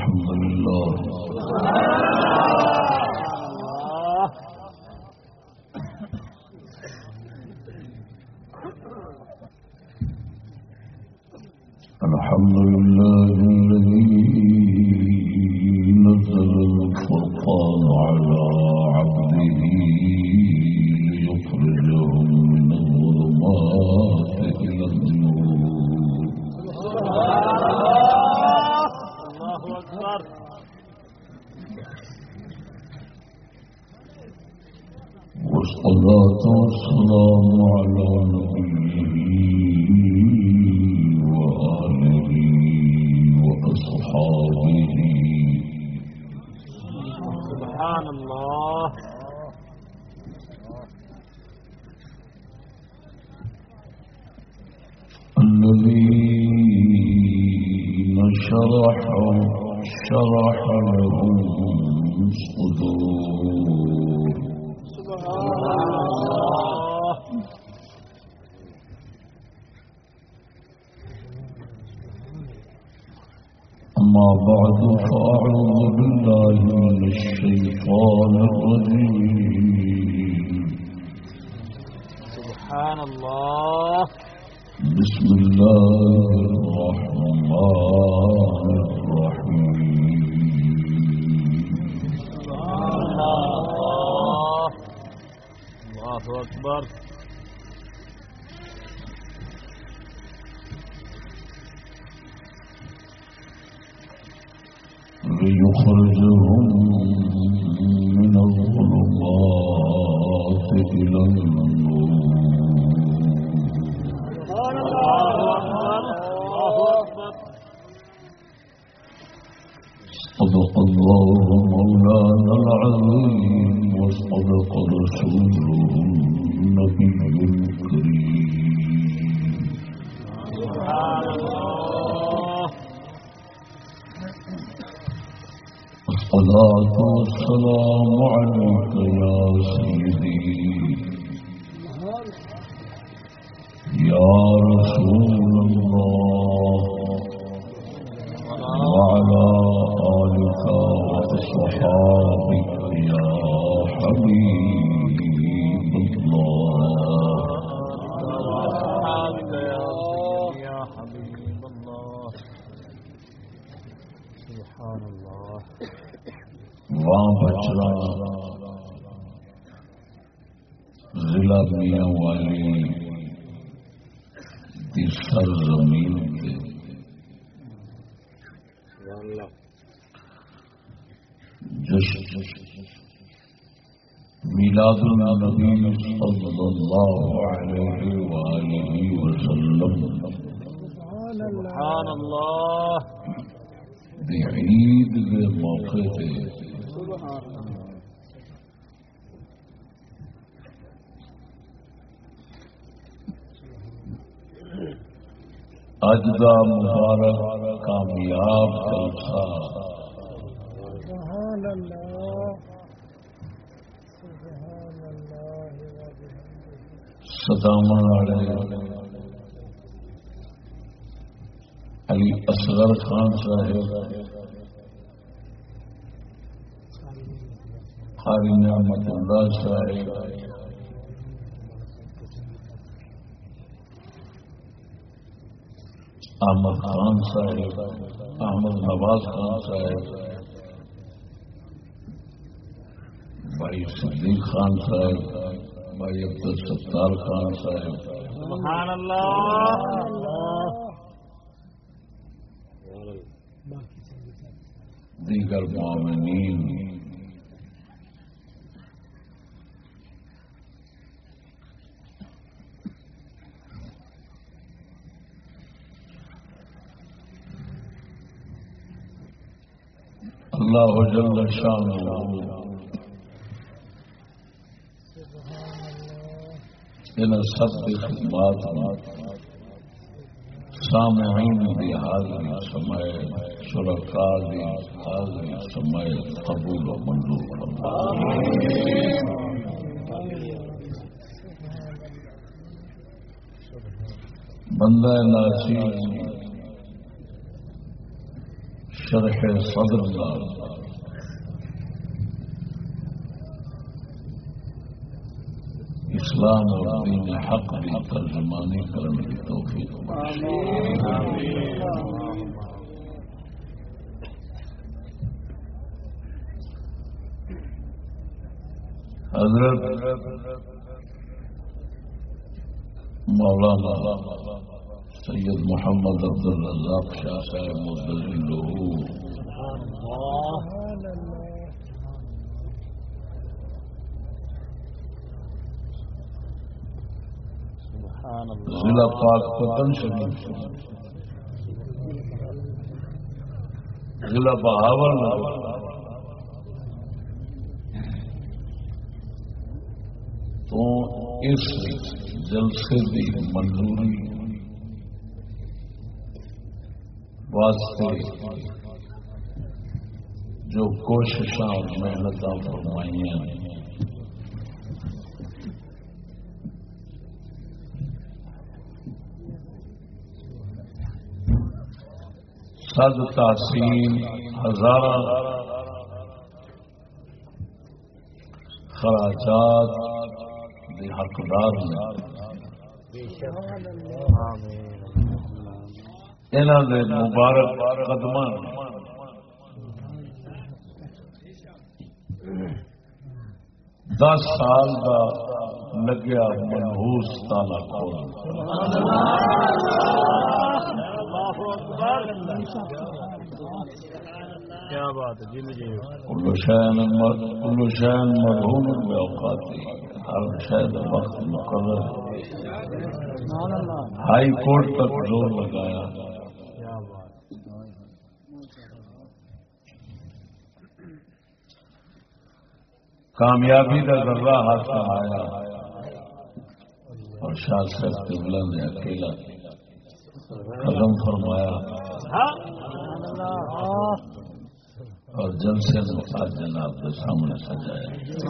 الحمد لله کی سرزمین کے۔ جشن میلاد النبی صلی اللہ علیہ وآلہ وسلم سبحان الله دی عید کے موقع پہ۔ اج دا مبارک کامیاب جلسہ سبحان سبحان ستاون والے علی اصغر خان صاحب۔ قاری نعمت اللہ صاحب۔ احمد خان صاحب احمد نواز خان صاحب بھائی صدیق خان صاحب بھائی عبد الستار خان صاحب۔ سبحان الله دیگر معاملین اللہ جل شانہ۔ ان سب کی خدمات سامعین دی حاضری سمے شرکاء دی حاضری سمے، قبول و منظور فرما بندہ ناسی شرح صدر نال اسلام اور دین حق کی ترجمانی کرنے کی توفیق۔ حضرت مولانا سید محمد عبد الرزاق شاہ صاحب مدل ضلع پاک پتن شریف ضلع بہاول تو اس جلسے کی منظوری واسطے جو کوششاں محنت فرمائی ہیں۔ صد تحسین ہزار خراجات کے حقدار نے۔ انہوں نے مبارک قدم دس سال کا لگیا منہوس تالا کھول۔ کیا بات ہے جی مجھے کلو شہن کلو شہن مرحوم میں اوقاتی ہر شہد وقت مقرر۔ ہائی کورٹ تک زور لگایا۔ کامیابی کا ذرہ ہاتھ میں آیا اور شاہ صاحب قبلہ نے اکیلا۔ قدم فرمایا۔ اور جلسے نے آج جناب کے سامنے سجایا۔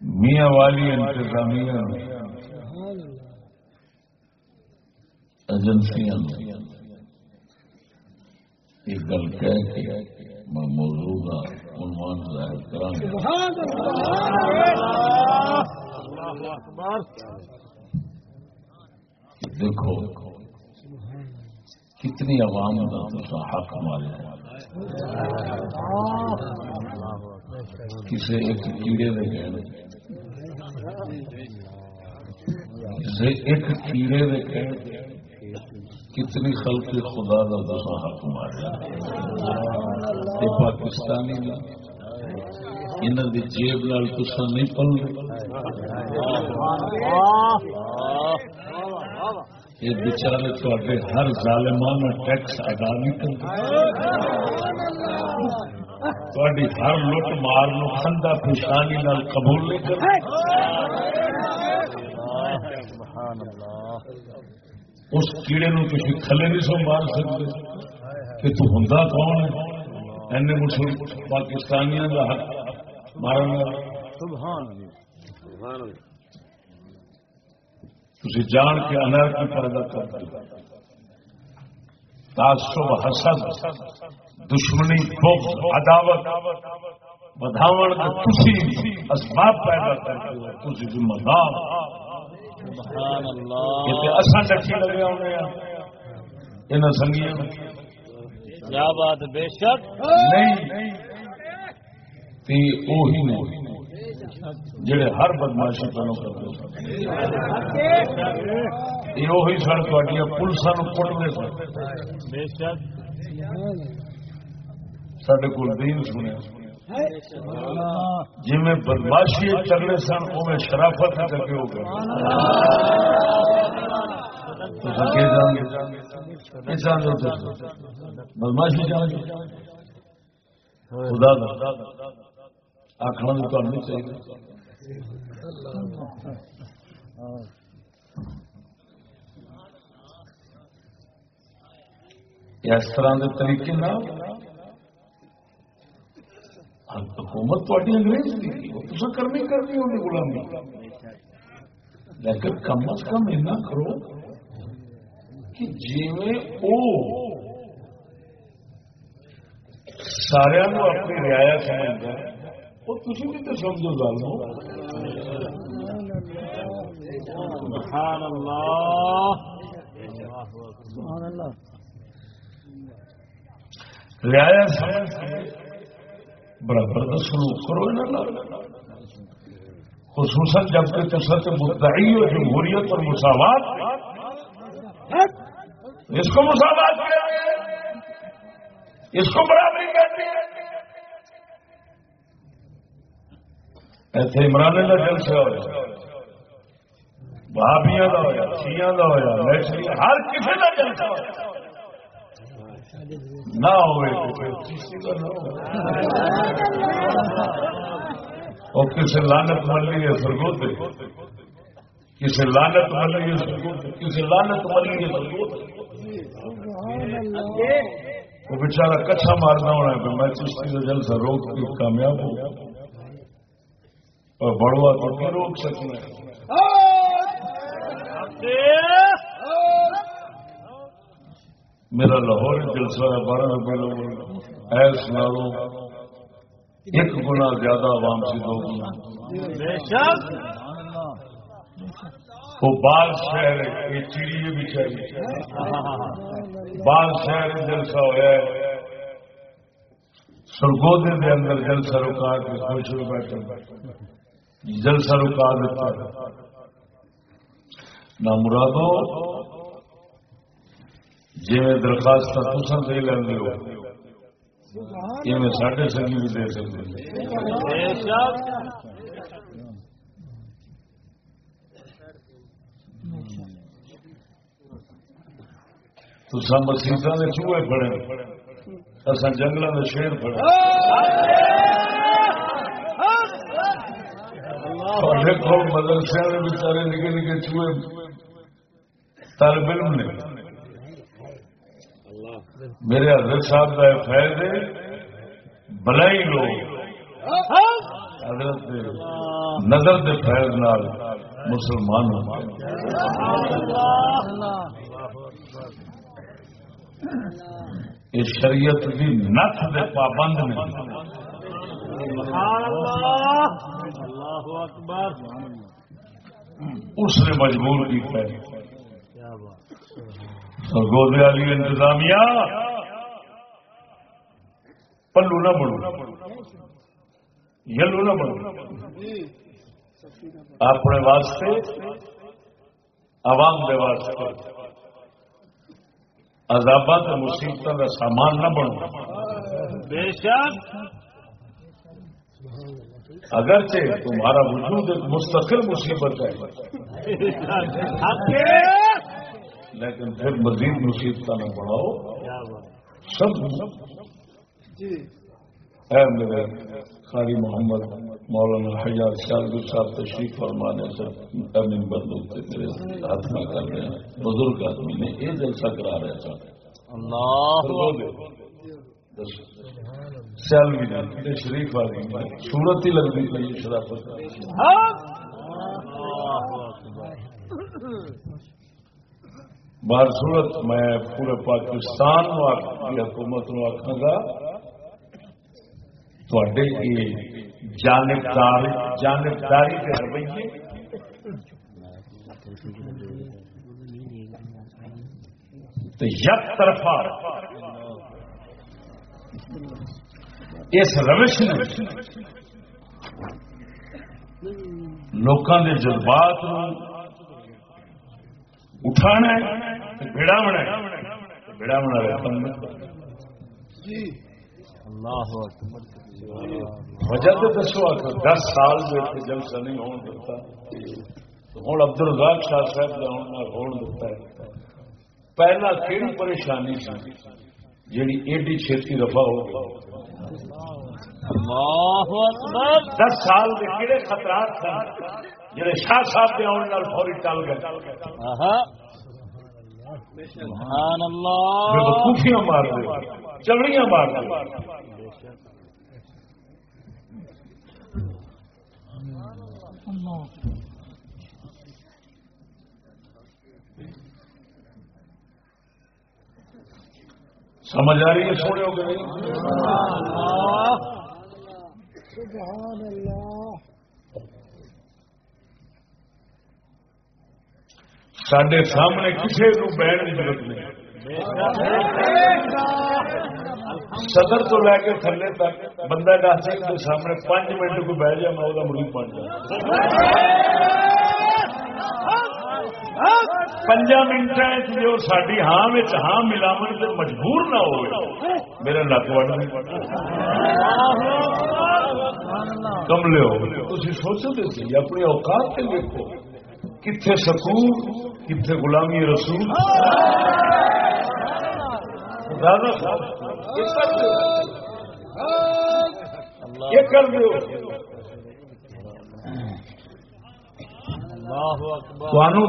میاں والی انتظامیہ۔ ایجنسیاں یہ گل کہہ کے میں موضوع کا عنوان ظاہر کرا دیکھو، کتنی عوام کا تو حق مارے کسی ایک کیڑے نے کہنے کسی ایک کیڑے نے کہنے کتنی خلق خدا کا دوسرا حق مارے یہ پاکستانی نے انہوں کی جیب نال تصا نہیں پل یہ بچارے تے ہر ظالمانہ ٹیکس ادا نہیں کرتے۔ ہر لٹ مار نو خندہ پیشانی قبول نہیں کرتے سبحان اللہ اس کیڑے نو تھی کھلے نہیں سو مار سکتے۔ کہ تو ہوں کون ہے؟ این مسلم پاکستانیاں کا حق سبحان اللہ تھی جان کے انرکی پیدا کرتے تعصب حسد دشمنی بغض عداوت بدھاون تسی اسباب پیدا کرتے ہو تسی ذمہ دار۔ ڈٹھی لگے سنگیاں کیا بات بے شک؟ نہیں تے اوہی نے جڑے ہر بدماشی پہلو کرتے یہ سن تھوڑی پولیسوں کٹتے سن۔ بے شک۔ سڈے کو دین سنیا۔ جی میں بدماشی چلے سن او میں شرافت لگے ہو گئے بدماشی خدا آخر تو چاہیے۔ اس طرح کے طریقے حکومت تاری انگریز کی تو کرنی کرنی ہوگی غلامی۔ لیکن کم از کم اینا کرو کہ جی او سارا اپنی رعایا سمجھتا ہے وہ تھی بھی تو سمجھو گل سبحان اللہ۔ رعایا سمجھ۔ برابر کا سلوک کرو انہاں خصوصاً جبکہ کثرت مدعی اور جمہوریت اور مساوات۔ اس کو مساوات کیا اس کو برابری کہتے ہیں۔ ایسے عمران کا جلسہ ہوا بھابیاں کا ہوا چیاں کا ہوا ہر کسی کا جلسہ ہوا نہ ہوئے کا نہ ہو اور کسی لانت ملی ہے سرگوت کسی لانت ملی ہے سرگوت کسی لانت ملی ہے سرگوت وہ بےچارا کچھا مارنا ہونا ہے میں چشتی کا جلسہ روک کے کامیاب ہوں اور بڑوا تو نہیں روک سکنا میرا لاہور جلسہ ہے، بارہ روپئے ایس نالوں ایک گنا زیادہ عوام سے دو گنا وہ بال شہر یہ چیڑی بھی چاہیے بال شہر جلسہ ہوا ہے۔ سرگودے دے اندر جلسہ رکا کے خوش ہو بیٹھے۔ جلسہ رکا دیتا نہ مرادو جی درخواست تسا دے لیں ہو۔ یہ ساڈے سنگی بھی دے سکتے بے شک تسا مسیطا کے چوہے پڑے۔ اصا جنگل کے شیر پڑے۔ اور دیکھو، مدرسے کے بچارے نکے نکے چوہے۔ طالب علم نے۔ میرے حضرت صاحب کا فیض ہے، بلائی لوگ۔ حضرت نظر دے فیض نال مسلمان ہو۔ یہ شریعت کی نت دے پابند نے اس نے مجبور کیا سرگودے والی انتظامیہ۔ پلو نہ بڑھو یلو نہ بڑھو اپنے واسطے عوام دے واسطے۔ عذابات اور مصیبتوں کا سامان نہ بنو بے شک۔ اگرچہ تمہارا وجود ایک مستقل مصیبت ہے۔ لیکن پھر مزید مصیبت نہ بڑھاؤ سب اے میرے قاری محمد مولانا حجاز شاہد صاحب تشریف فرمانے سے امین بندوق سے میرے ہاتھ میں کر رہے ہیں۔ بزرگ آدمی نے یہ جلسہ کرا رہے تھا۔ اللہ۔ سیال بھی نہیں شریف آدمی صورت ہی لگتی پی شرافت۔ بار صورت میں پورے پاکستان کی حکومت نو آخا گا تھے جانبداری جانبداری کے رویے۔ یک طرفہ اس روش نے لوگوں کے جذبات اٹھانا بڑاونا بڑاونا رقم اللہ اکبر۔ وجہ تو دسو آخر دس سال جو جلسہ نہیں ہون دیتا ہوں عبد الرزاق شاہ صاحب کا ہونا ہون دیتا ہے۔ پہلا کہڑی پریشانی سی جیڑی ایڈی چھتی رفا ہو گئی۔ اللہ اکبر۔ دس سال کے کہڑے خطرات تھے جی شاہ صاحب کے آنے فوری ٹل گئے۔ خوفیاں مار دے مار دے۔ سمجھ آ رہی ہے سونے ہو گئے۔ سبحان اللہ۔ سڈے سامنے کسی کو بہن کی ضرورت نہیں صدر تو لے کے تھلے تک بندہ ڈاک سنگھ کے سامنے پانچ منٹ کو بہ جائے میں وہ مرید بن جائے پنجا منٹ جو ساری ہاں ہاں ملاو سے مجبور نہ ہو میرا نک وڈ کملے ہو تھی سوچتے تھے اپنی اوقات کے دیکھو کتنے سکون کتنے غلامی رسول۔ یہ کر دو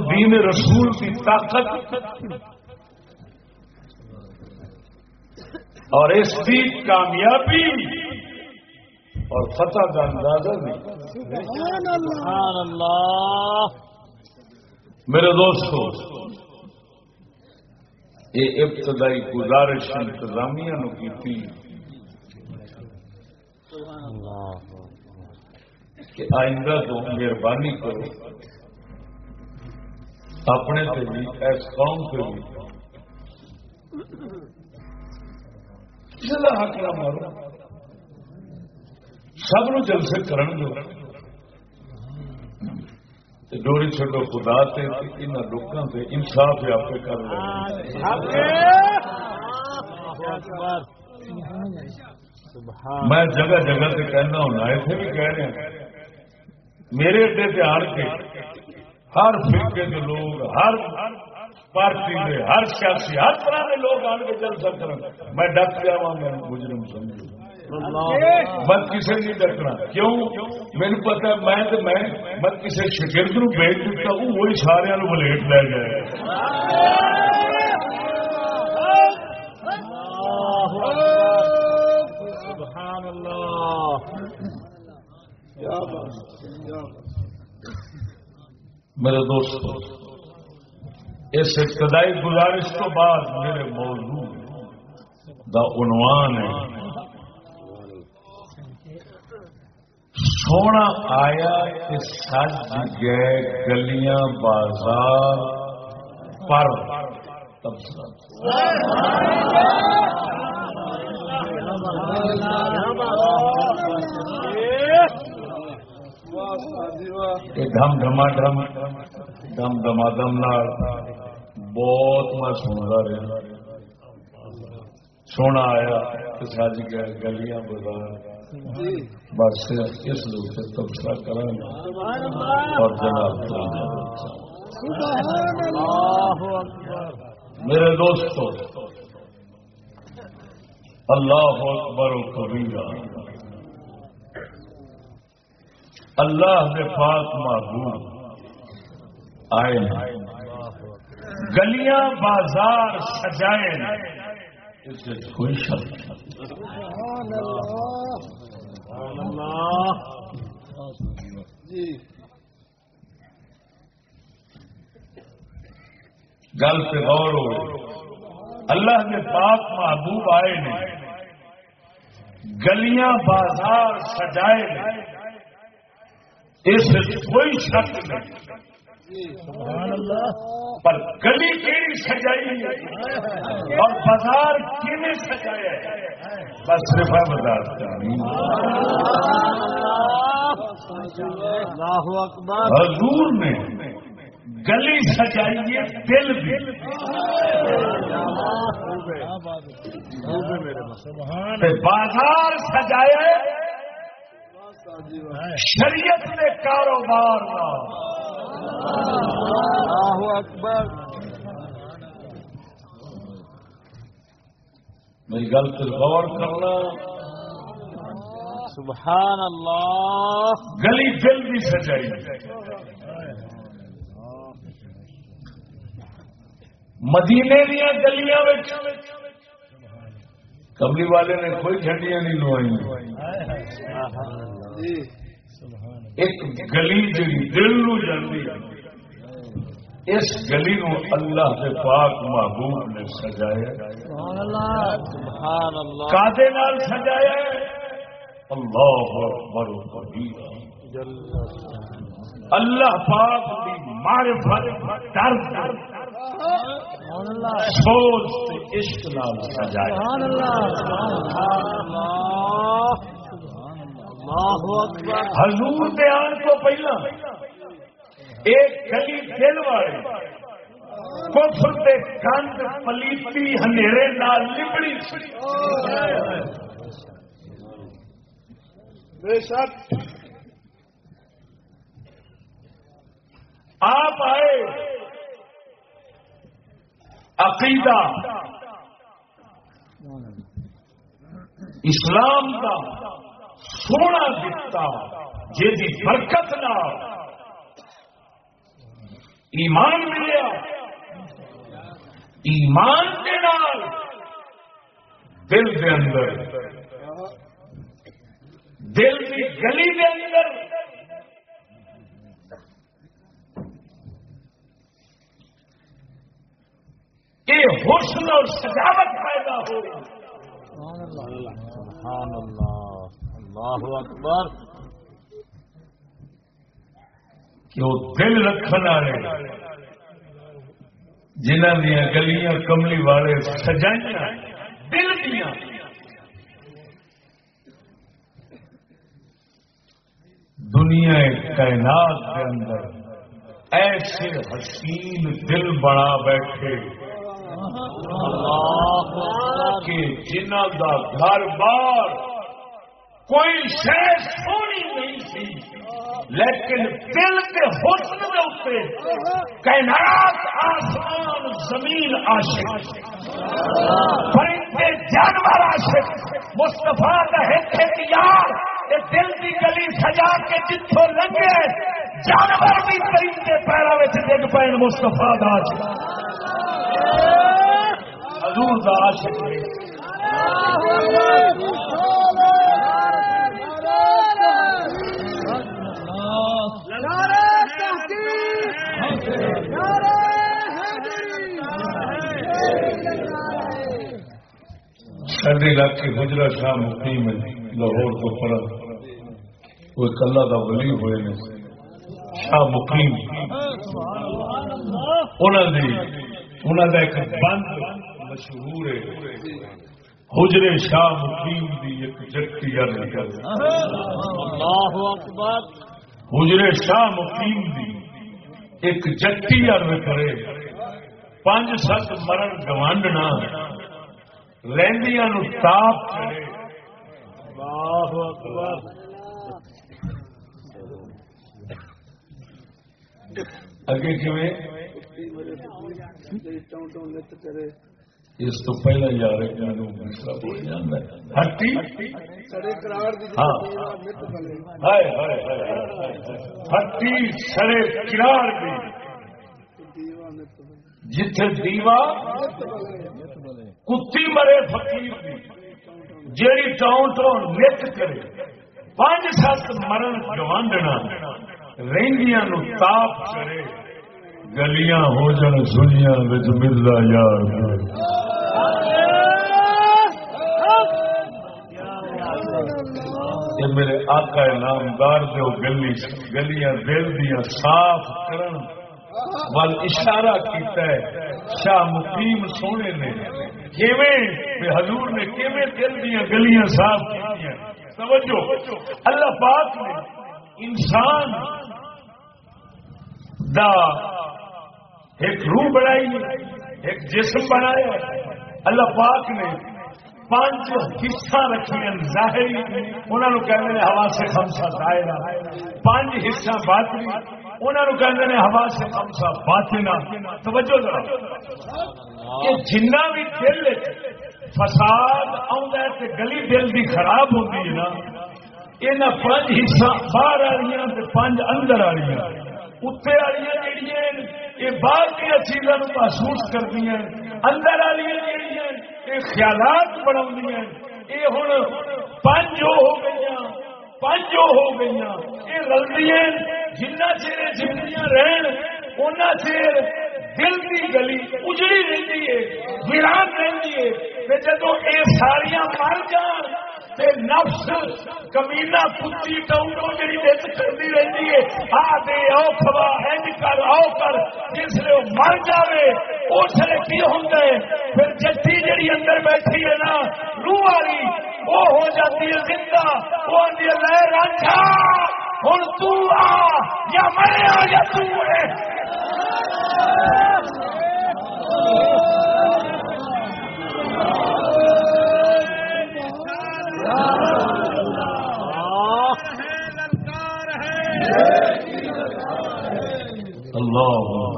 دین رسول کی طاقت۔ اور اس کی کامیابی۔ اور فتح کا اندازہ نہیں۔ سبحان اللہ۔ میرے دوستو، یہ ابتدائی گزارش انتظامیہ نو کی کہ آئندہ تو مہربانی کرو، اپنے سے بھی ایس قوم سے بھی۔ ضلع حق نہ مارو، سب نو جلسے کرن دو۔ ڈوری چڈو خدا تے ان لوگوں سے انصاف آپ کر میں جگہ جگہ سے کہنا ہونا ایسے بھی کہہ رہے ہیں۔ میرے اڈے پہ آڑ کے ہر فرقے کے لوگ، ہر پارٹی کے ہر سیاسی، ہر طرح کے لوگ آن کے چل سکتے میں ڈک جا ہاں، میں مجرم سمجھوں۔ مت کسی نہیں ڈکنا کیوں؟ میرے پتا میں تو میں مت کسی شگرد نو بھیج دیتا ہوں وہی سارے بلیٹ لے جائے سبحان اللہ میرے دوستو، اس ابتدائی گزارش تو بعد میرے موضوع دا عنوان ہے۔ سونا آیا کہ سج گئے گلیاں بازار پر۔ ڈم ڈما ڈم دم دما دم نال بہت میں سنتا رہا۔ سونا آیا کہ سج گیا گلیاں بازار۔ بس اس سے تبصرہ کریں اور جناب میرے دوستو اللہ اکبر و کبیرہ۔ اللہ نے پاک محبوب۔ آئے گلیاں بازار سجائے اس کوئی شک گل پہ غور ہو اللہ کے پاک محبوب آئے نے۔ گلیاں بازار سجائے نے۔ اس کوئی شک نہیں۔ پر گلی کیڑی سجائی اور بازار کینے سجایا ہے بس صرف ہے بازار اللہ اکبر۔ حضور نے گلی سجائی ہے دل بھی۔ بازار سجایا ہے۔ شریعت نے کاروبار اللہ اکبر۔ میری گل غور کرنا سبحان اللہ۔ گلی دل بھی سجائی۔ مدینے دیا گلیاں کملی والے نے کوئی جھنڈیاں نہیں لوائی ایک گلی جی دل نو جاندی اس گلی نو اللہ کے پاک محبوب نے سجایا کادے نال سجایا اللہ اکبر اللہ پاک دی معرفت درد سوچ عشق نال سجایا سبحان اللہ سبحان اللہ اللہ اکبر حضور دے آن کو پہلا۔ ایک گلی دل والے۔ کفر دے گند پلیتی ہنیرے نال لبڑی۔ بے شک۔ آپ آئے۔ عقیدہ۔ اسلام کا۔ سونا دتا جی برکت نال۔ ایمان ملیا۔ ایمان کے نال۔ دل کے اندر۔ دل کی گلی کے اندر۔ یہ حسن اور سجاوٹ پیدا ہو سبحان اللہ۔ سبحان اللہ اکبر، کہ وہ دل رکھنے والے جنہ دیا گلیاں کملی والے سجائیاں، دل دیا دنیا کائنات کے اندر ایسے حسین دل بنا بیٹھے، اللہ اکبر، کہ جنہ کا گھر بار کوئی شہ سونی نہیں تھی لیکن دل کے حسن کے اتنے کائنات، آسمان، زمین، عاشق۔ پرندے جانور عاشق۔ مستفا کا یار یہ دل کی گلی سجا کے جتوں لگے، جانور بھی پرندے پیروں میں ڈگ پے مستفا کا حضور کا عاشق۔ نہیں علاقے گجرا شاہ مقیم ہے لاہور تو فرق وہ کلا کا ولی ہوئے نے۔ شاہ مقیم انہوں نے انہوں کا ایک بند مشہور ہے۔ حجرے شاہ مقیم دی ایک جٹی کر اللہ اکبر۔ حجرے شاہ مقیم دی ایک جٹی عرض کرے۔ پانچ سات مرن گوانڈنا رہندیاں نو تاپ اللہ اکبر۔ اگے کیویں؟ اس تو پہلا یار دوسرا بول جاندا ہے ہٹی ہاں۔ ہٹی سڑے کرار جتھے دیوا کتی مرے فقیر جیڑی ٹاؤن تو نت کرے پانچ سات مرن گوانڈنا رہندیاں نو تاپ چڑے گلیاں ہو جان سنیاں وچ ملدا یار یہ میرے آقا نامدار دے وہ گلی گلیاں دل دیاں صاف کرن، وال اشارہ کیتا ہے، شاہ مقیم سونے نے کیویں؟ بے حضور نے کیویں دل دیاں گلیاں صاف کیتیاں؟ توجہ۔ اللہ پاک نے انسان دا ایک روح بنائی، ایک جسم بنایا۔ اللہ پاک نے پانچ حصہ رکھے ظاہری انہوں نے کہتے ہیں ہوا سے خمسا دائرہ۔ پانچ حصہ باطنی انہوں نے کہتے ہیں ہوا سے خمسا باطنا توجہ ذرا۔ یہ جنہ بھی دل فساد آتا ہے گلی دل دی خراب ہوتی ہے نا یہ پانچ حصہ باہر والی پانچ اندر والی اتنے والی جہیا یہ باہر دیا چیزوں محسوس ہیں اندر والی جہیا یہ خیالات بنا یہ ہوں پانچ ہو گئی پانچ ہو گئی یہ رلدی جنہ چیر زندگیاں رہن ان چیر دل کی گلی اجڑی رہتی ہے، ویران رہتی ہے۔ جدو یہ ساریا مر جان تے نفس کمینا کتی ٹوٹو جی بچ کرتی رہتی ہے۔ آ دے او کھوا اینج کر او کر۔ جس لیے مر جائے اس لیے کی ہوتا ہے؟ پھر جتی جڑی اندر بیٹھی ہے نا روح والی وہ ہو جاتی ہے زندہ۔ وہ آدھی ہے، لے رانچا ہوں تو آ یا میں آ یا تو ہے۔ اللہ۔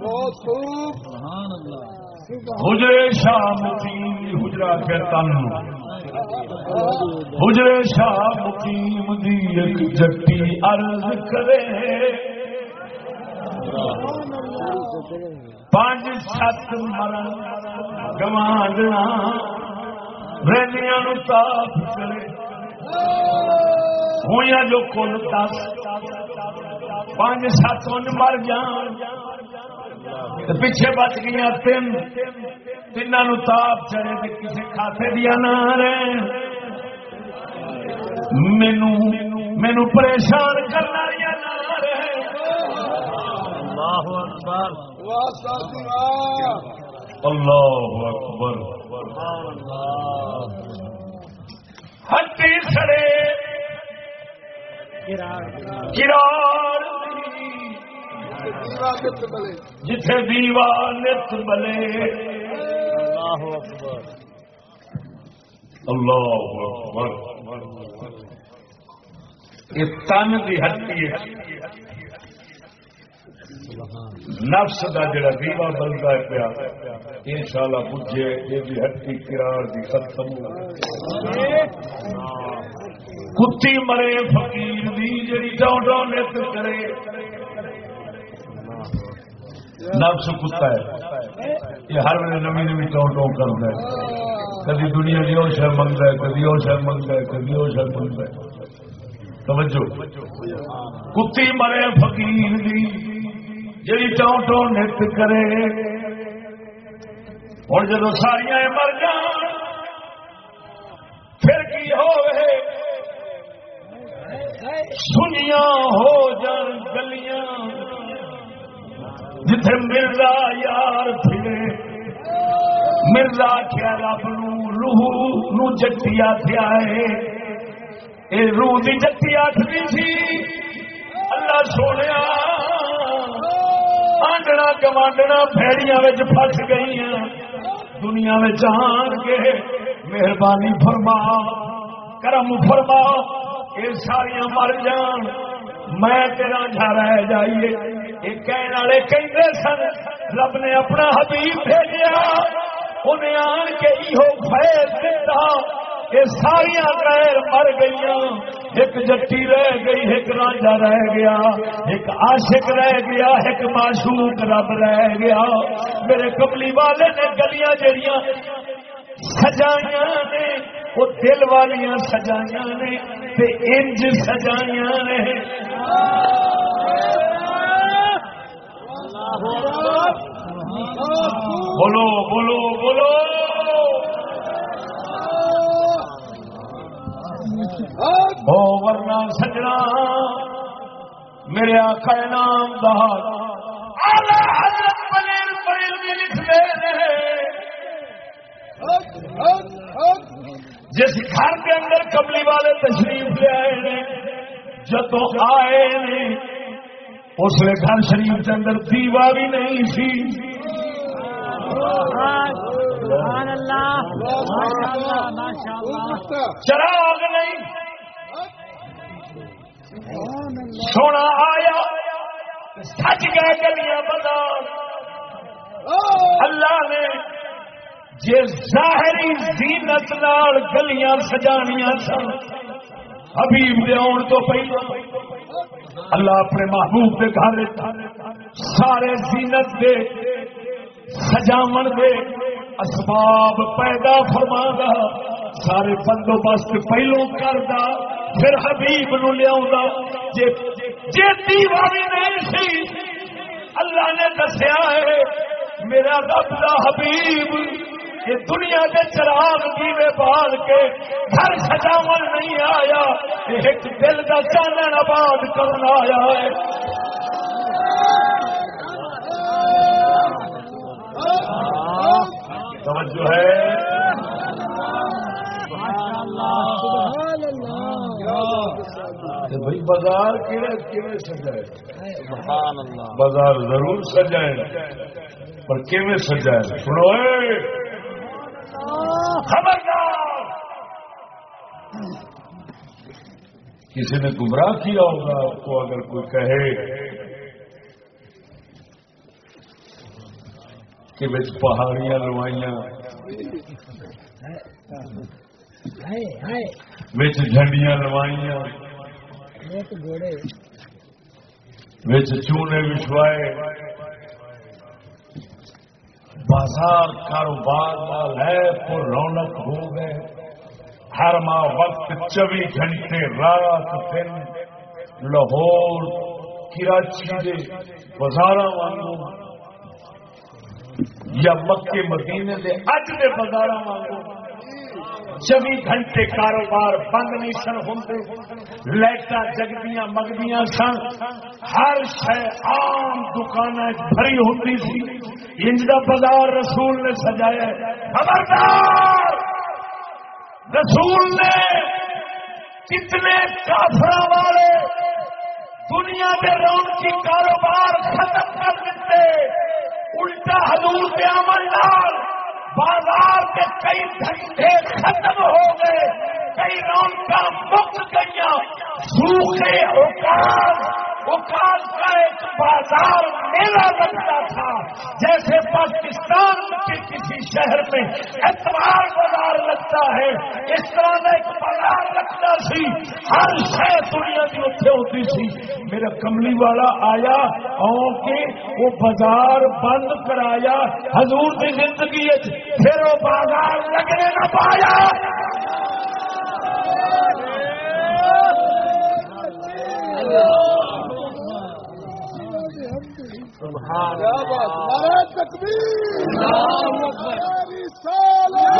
بہت خوب حجرے شاہ مقیم حجرا کے تن۔ حجرے شاہ مقیم دی ایک جٹی عرض کرے۔ پانچ سات مرن گوانڈنا رہنیاں نو تاپ کرے۔ ہویا جو کل دس۔ پانچ سات ان مر جان۔ پیچھے بچ گئی تین۔ تین تاپ چڑے تے کسی کھاتے دیا نہ رہن مینو مینو پریشان کرنا نہ رہے اللہ اکبر اللہ سڑے کرار جتھے دیوا نت بلے اللہ اکبر۔ اللہ اکبر۔ یہ تن کی ہٹی ہے۔ نفس کا جڑا دیوا بنتا ہے پیا ان شاء اللہ پوجے یہ بھی ہٹی کرار دی ختم کتی مرے، فقیر دی جڑی ڈاؤ ڈاؤ نت کرے۔ نفس کتا ہے۔ یہ ہر ویلے نمی نمی ٹو ٹو کرتا ہے۔ کدی دنیا کی وہ شہر منگتا ہے، کدی وہ شہر منگتا ہے، کدی وہ شہر منگتا ہے۔ توجہ۔ کتی مرے فقیر دی جی ٹو ٹو نت کرے۔ ہوں جدو ساریا مر جان، پھر کی ہوئے؟ سنیا ہو جان گلیاں۔ جتھے مرزا یار پھرے مرزا کیا رب نو روح نو جٹی آخیا ہے۔ اے روح دی جٹی آخری سی۔ اللہ سونے آنڈنا گوانڈنا پھیڑیاں پھس گئی ہیں دنیا میں آن کے مہربانی فرما، کرم فرما یہ ساریا مر جان۔ میں تیرا جا رہ جائیے۔ یہ کہنے والے کہتے سن، رب نے اپنا حبیب بھیجا۔ انہیں آن کے یہ خیر دیتا یہ ساریا غیر مر گئی ایک جٹی رہ گئی، ایک رانجا رہ گیا۔ ایک عاشق رہ گیا، ایک معشوق رب رہ گیا۔ میرے کملی والے نے گلیاں جڑیاں سجائیاں نے وہ دل والیاں سجائیاں نے تے انج سجائیاں نے۔ بولو بولو بولو۔ او ورنہ سجنا، میرے آقا نام دہار اعلی حضرت پلیل پلیل بھی لکھ دے رہے۔ جس گھر کے اندر کملی والے تشریف لے آئے نے، جدو آئے نے اس لیے گھر شریف کے اندر دیوا بھی نہیں سی۔ چراغ نہیں۔ سونا آیا سج گئے گلیاں بازار اللہ نے جی ظاہری زینت نال گلیاں سجانیاں سن، حبیب دے آن تو پہلے اللہ اپنے محبوب کے گھر سارے زینت دے سجاون دے اسباب پیدا فرما دا سارے بندوبست پہلو کردا، پھر حبیب نو لیا جے نہیں سی، اللہ نے دسیا ہے، میرا رب دا حبیب یہ دنیا کے چراغ دیوے بال کے گھر سجاو نہیں آیا ایک دل کا چانن آباد کرنا آیا ہے۔ توجہ ہے۔ بھائی بازار سجائے؟ بازار ضرور سجائے۔ پر کیویں سجائے؟ سنو خبردار! کسی نے گمراہ کیا ہوگا آپ کو اگر کوئی کہے کہ بچ پہاڑیاں لوائیاں بچ جھنڈیاں لوائیاں بچ چونے بچھوائے بازار کاروبار کا لے پر رونق ہو گئے۔ ہر ماہ وقت چوبی گھنٹے رات دن لاہور، کراچی دے بازار وانگو یا مکے مدینے دے اج دے بازار وانگو۔ چوبی گھنٹے کاروبار بند نہیں سن ہوں لائٹا جگدیاں مگدیاں سن۔ ہر شہ عام دکان بھری ہوتی سی۔ انج بازار رسول نے سجایا خبردار! رسول نے کتنے کافر والے دنیا کے رونقی کاروبار ختم کر دیتے۔ الٹا حضور کے عمل نال بازار کے کئی دھندے ختم ہو گئے۔ کئی رونقاں مک گئی سوکھے اوکار اوکاز کا ایک بازار میلہ لگتا تھا۔ جیسے پاکستان کے کسی شہر میں اتوار بازار لگتا ہے، اس طرح کا ایک بازار لگتا سی۔ ہر شہر دنیا کی اتنے ہوتی سی۔ میرا کملی والا آیا آؤں کے وہ بازار بند کرایا۔ حضور کی زندگی پھر وہ بازار لگنے نہ پایا۔ سبحان الله. نرى التكبير الله أكبر. رسالة.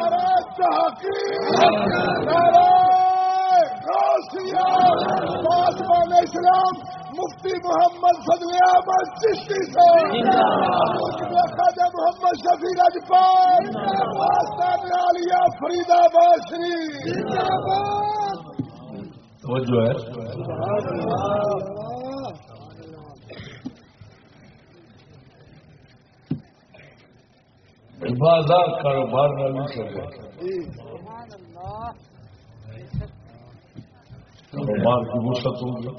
نرى التحقيق نرى غاصيه فاطمة عليه السلام مفتي محمد فضل يا مسجدي خادم محمد شفيع الأجبار. وأستاذ عليا فريدة باشري. توجه. سبحان الله. بازار کاروبار نہ نہیں سکے۔ کاروبار کی وسعت ہوگی۔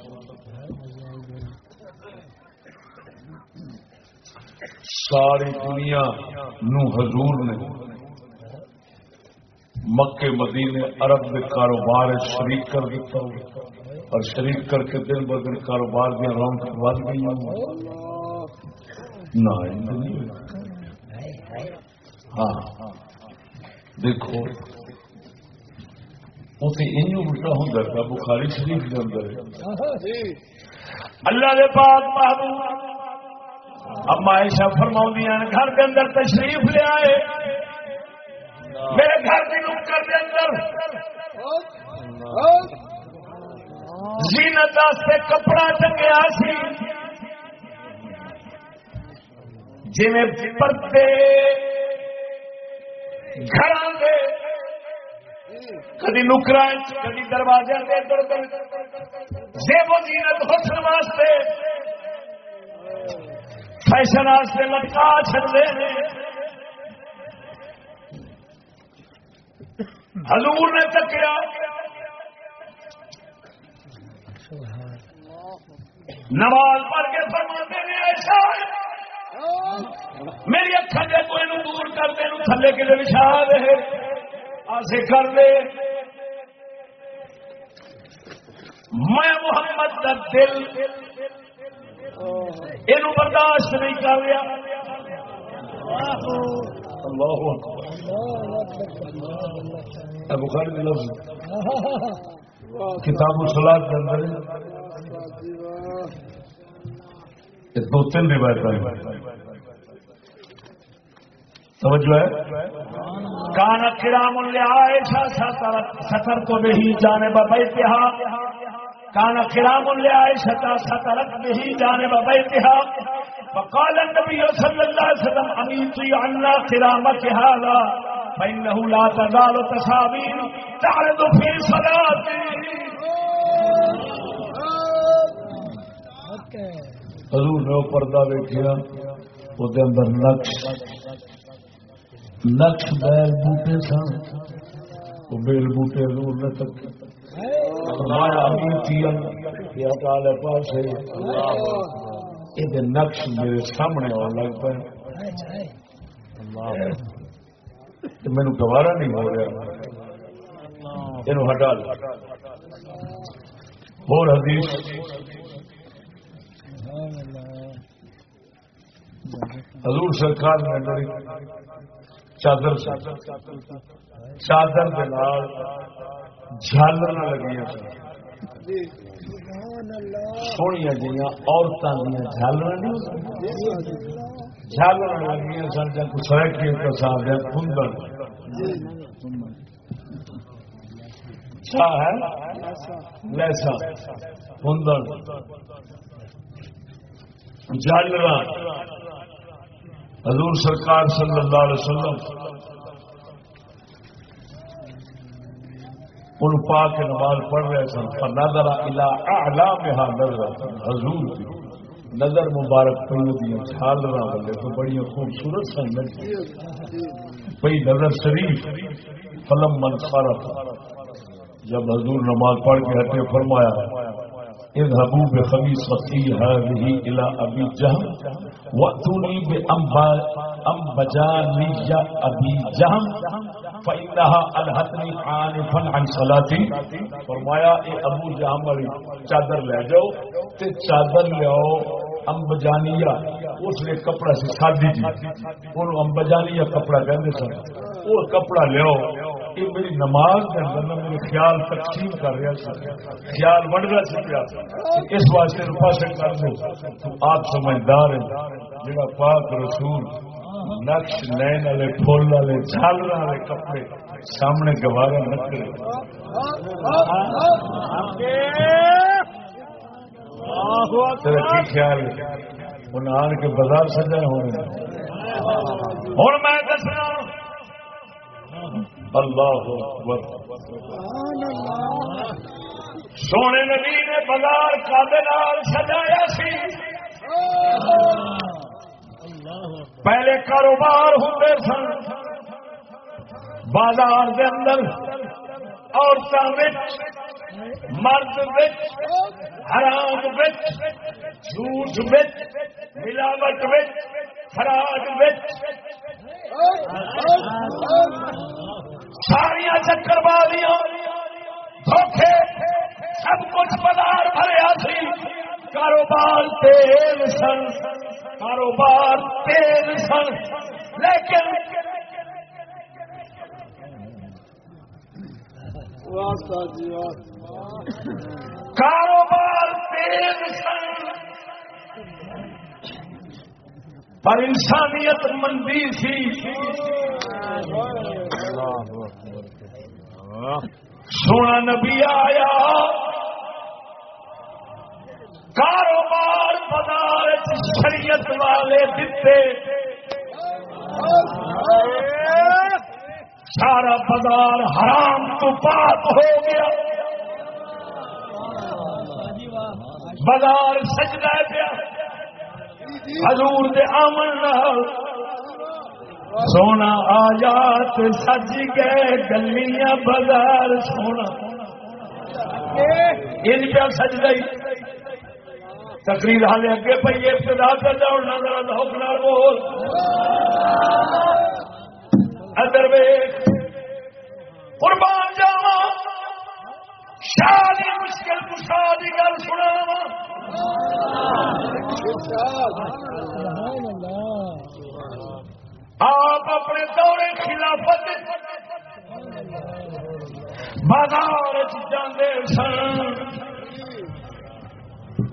ساری دنیا نو حضور نے مکے مدینے عرب کے کاروبار شریک کر دیتا ہوں اور شریک کر کے دن ب دن کاروبار دیا رونق بڑھ گئی نہ ہاں۔ دیکھو اسے ان الٹا ہوتا تھا بخاری شریف کے اندر اللہ دے پاک محبوب اما عائشہ فرماؤں گھر کے اندر تشریف لے آئے۔ میرے گھر کی نکر کے اندر۔ زینت سے کپڑا ٹنگیا سی۔ جی پردے گھر دے کدی نکرا کدی دروازے دے ادھر زیب و زینت حسن واسطے فیشن واسطے لٹکا چڑتے ہیں حضور نے تکیا نماز پڑھ کے فرماتے ہیں ایسا ہے میری اکھا دے کوئی نو دور کر دے تھلے کے بچھا دے۔ آسے کر دے۔ میں محمد کا دل یہ برداشت نہیں کر رہا۔ اللہ اکبر۔ بخاری لفظ۔ کتاب و سلاد کے اندر دو تین روایت توجہ ہے۔ کان کرام عائشہ سطر تو نہیں جانے بیتہا۔ کان کرام عائشہ سطرت نہیں جانے بیتہا۔ فقال النبي صلى الله عليه وسلم اميتي عنا كرامك هذا فانه لا تزال تسابين تعرض في صلاتي حضور نے پردہ ویکیا وہ اندر نقش۔ نقش بیل بوٹے سن وہ بیل بوٹے دور نے تک۔ نقش میرے سامنے آن لگ پے مینو گوارا نہیں ہو رہا یہ ہٹا اور حدیث۔ حضور سرکار نے چادر چادر جالر لگی سویا جہاں عورتوں دیا جالر جالر لگی سن جب سرکی پرساد ہے کندن ہے لیسا کندن جالر حضور سرکار صلی اللہ علیہ وسلم ان پا کے نماز پڑھ رہے سن پر نظر اعلی میں ہاں نظر، حضور کی نظر مبارک پہ دیا چھال رہا والے تو بڑی خوبصورت سن۔ پئی نظر شریف، فلم من خارف جب حضور نماز پڑھ کے ہٹے، فرمایا، اذهبوا بخميصتي هذه الى ابي جهم واتوني بانبجاني ابي جهم فانها الهتني عانفا عن صلاتي. فرمایا، اے ابو جہم والی، چادر لے جاؤ، تے چادر لیاؤ امبجانیا اس نے کپڑا سی سادی جی وہ امبجانیا کپڑا کہندے سن۔ وہ کپڑا لیاؤ یہ میری نماز کے اندر میرے خیال تقسیم کر رہا سا خیال بڑھ رہا سی پیا۔ اس واسطے پاسے کر دو۔ تو آپ سمجھدار ہیں جڑا پاک رسول، نقش لین والے، پھول والے جھال والے کپڑے سامنے گوارا نہ کرے۔ تیرا کی خیال ہے؟ انہیں آن کے بازار سجائے ہوئے اور میں دسنا اللہ سونے نبی نے بازار کا سجایا سی۔ پہلے کاروبار ہوتے سن۔ بازار کے اندر عورتوں مرد حرام جھوٹ ملاوٹ فراڈ ساریا چکر بازیاں دھوکھے سب کچھ بازار بھریا سی کاروبار تیل سن، کاروبار تیل سن۔ لیکن کاروبار تیل سن۔ پر انسانیت مندی سی۔ سونا نبی آیا۔ کاروبار بازار شریعت والے دیتے سارا بازار حرام تو پاک ہو گیا۔ بازار سجدا پیا۔ حضور دے آمن نال سونا آیات سج گئے گلیاں بازار سونا۔ ان پہ سج گئی تقریر حال اگے پہ ابتدا کر جاؤ نظر دھوک نہ بول۔ ادر قربان جاوا شادی مشکل کشا کی گل سنا آپ اپنے دورے خلافت بازار جانے سن۔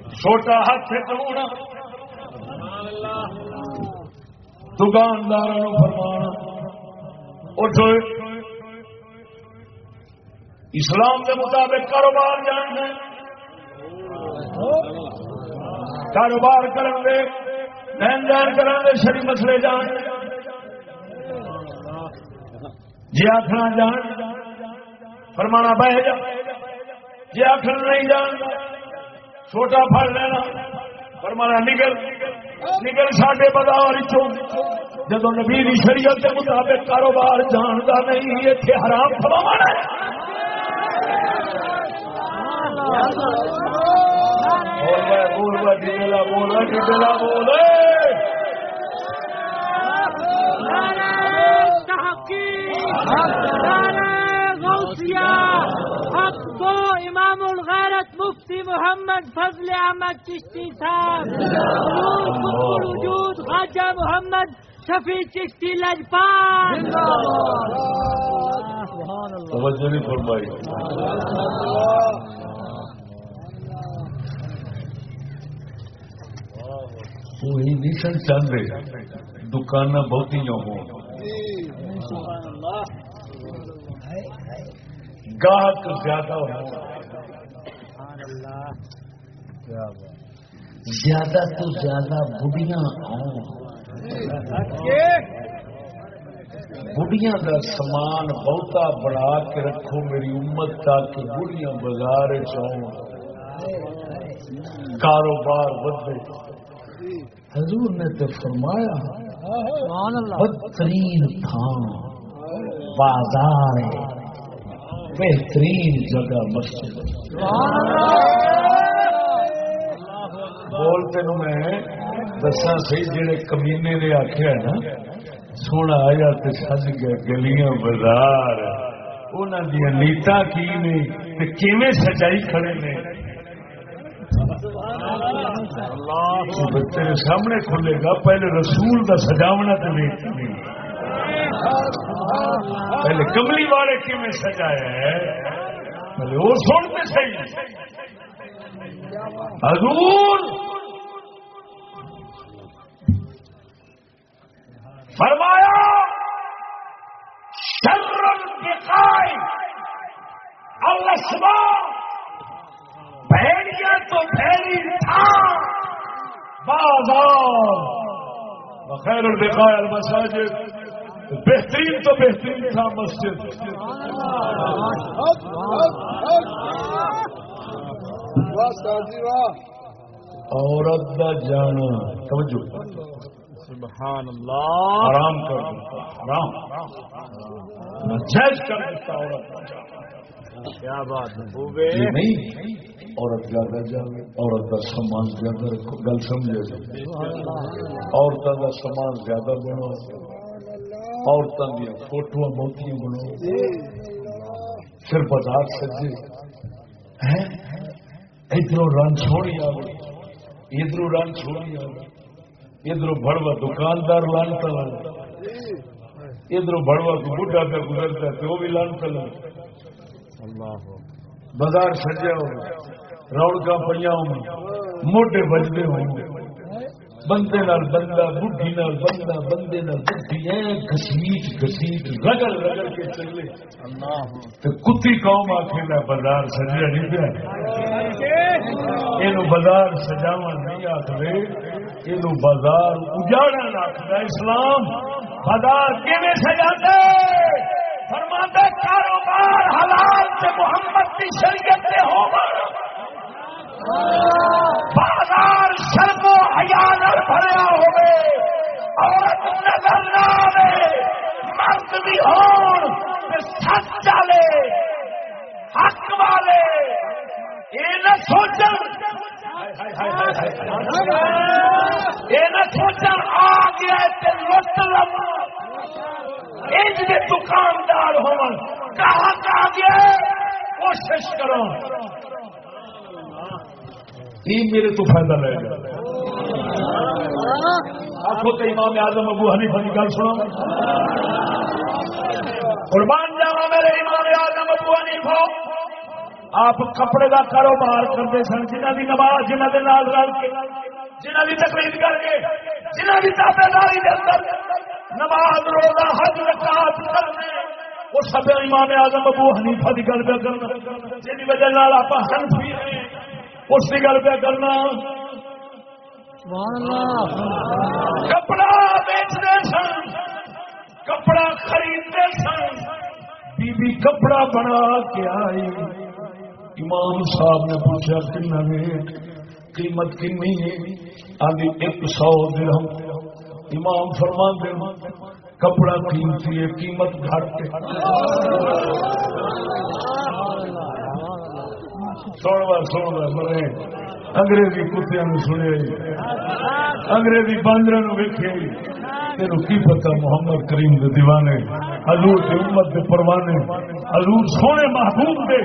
چھوٹا ہاتھ چونا دکاندار فرمانا۔ اٹھو۔ اسلام کے مطابق کاروبار جان کاروبار کریں گے لین دین کریں گے شری مسئلے جان۔ جی آخر جان، فرمانا بہ جا۔ جی آخر نہیں جان چھوٹا پھل لینا۔ فرمانا نکل نکل ساڈے بازار جب نبی شریعت کے مطابق کاروبار جانتا نہیں اتنے حرام فرمانا بول بول بول امام الغیرت مفتی محمد فضل احمد چشتی صاحب وجود خواجہ محمد شفیع چشتی لجپال توجہ نہیں فرمائی۔ وہی نہیں سن چاہتے دکان بہت ہی ہوں۔ گاہک زیادہ ہو زیادہ تو زیادہ بڑھیاں ہوں۔ بڑھیاں کا سامان بہتا بڑھا کے رکھو میری امت تاکہ بڑھیاں بازار چاہوں کاروبار بدے حضور نے تو فرمایا بدترین تھان بازار بہترین جگہ مسجد بول تین میں دسا سی جڑے کمینے نے آخیا نا سونا آیا تو سج گیا گلیاں بازار انہوں دیا نیتا کی نے کیویں سجائی کھڑے نے؟ تیرے سامنے کھلے گا، پہلے رسول کا سجاونا تو نہیں پہلے کملی والے کی میں سجایا ہے؟ پہلے وہ سنتے صحیح۔ حضور! فرمایا شر البقائی الاسباب بھیڑیا تو بھیڑی تھا۔ بازار خیر البقاء المساجد۔ بہترین تو بہترین تھا مسجد۔ عورت کا جانا۔ توجہ۔ سبحان اللہ۔ آرام کر۔ دیتا حرام نجائز کر دیتا عورت کیا بات ہے؟ یہ نہیں عورت زیادہ جانے عورت کا سامان زیادہ رکھو گل سمجھے؟ عورتوں کا سامان زیادہ بنو۔ عورتوں دیا فوٹو بہت بنو۔ پھر بازار سجے۔ ادھر رن چھوڑی آئے ادھر رن چھوڑی آئے ادھر بڑوا دکاندار لان تلا ادھر بڑوا کو بڑھا پہ گزرتا ہے وہ بھی لان تلا بازار سجا ہو رونق پہ موٹے بجتے ہوں بندے نال بندہ، بڈھی نال بندہ، بندے نال بڈھی ہے گسیٹ گسیٹ رگڑ رگڑ کے چلے۔ تو کتی قوم آخے آخر بازار سجیا نہیں پیا۔ یہ بازار سجاوا نہیں آخر یہ بازار اجاڑا آخر اسلام۔ بازار کیون سجا فرماتے کاروبار حلال سے محمد کی شریعت سے ہو بازار شرم و حیان بھریا ہوئے عورت نظر نہ آئے مرد بھی ہون سچ چالے، حق والے، یہ نہ سوچن۔ یہ نہ سوچن، آ گیا لٹ مطلب۔ لم انج کے دکاندار ہون کہاں آ گیا کوشش کرو یہ میرے تو فائدہ لے گا آخو تو امام اعظم ابو حنیفہ کی گل سنو قربان جاوا میرے امام اعظم ابو حنیفہ آپ کپڑے کا کاروبار کرتے سن جنہ کی نماز جنہ کے نال رل کے جنہ کی تقریر کر کے، جنہ کی تابے داری کے اندر نماز، روزہ، حج رکعت کرنے وہ سب امام اعظم ابو حنیفہ کی گل پہ کرنا جن وجہ آپ حنفی ہیں، اس کی گل پہ کرنا۔ کپڑا بیچتے سن، کپڑا خریدتے سن بی بی کپڑا بنا کے آئی۔ امام صاحب نے پوچھا کن ریٹ؟ قیمت کنی ہے آدھی ایک سو درہم امام فرما دے کپڑا قیمتی ہے، قیمت گھٹ سوڑ بار سوڑ بار انگریزی کتیا سنے انگریزی باندر ویکے تین کی پتا محمد کریم دے دیوانے حضور کی امت دے پروانے حضور سونے محبوب دے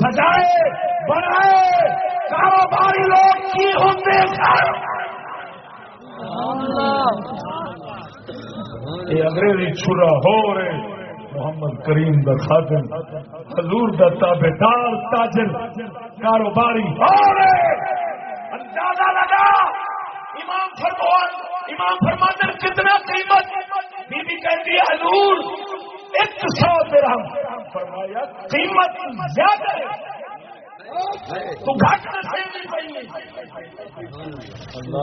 سجائے بنائے۔ کاروباری لوگ کی ہوتے یہ انگریزی چھڑا ہو رہے۔ محمد کریم دا خاتم حضور دا تابے دار تاجر کاروباری اندازہ لگا۔ امام فرمان امام فرمان کتنا قیمت؟ بی بی کہتی ہے حضور ایک سو درہم۔ فرمایا قیمت زیادہ ہے۔ تو گھٹ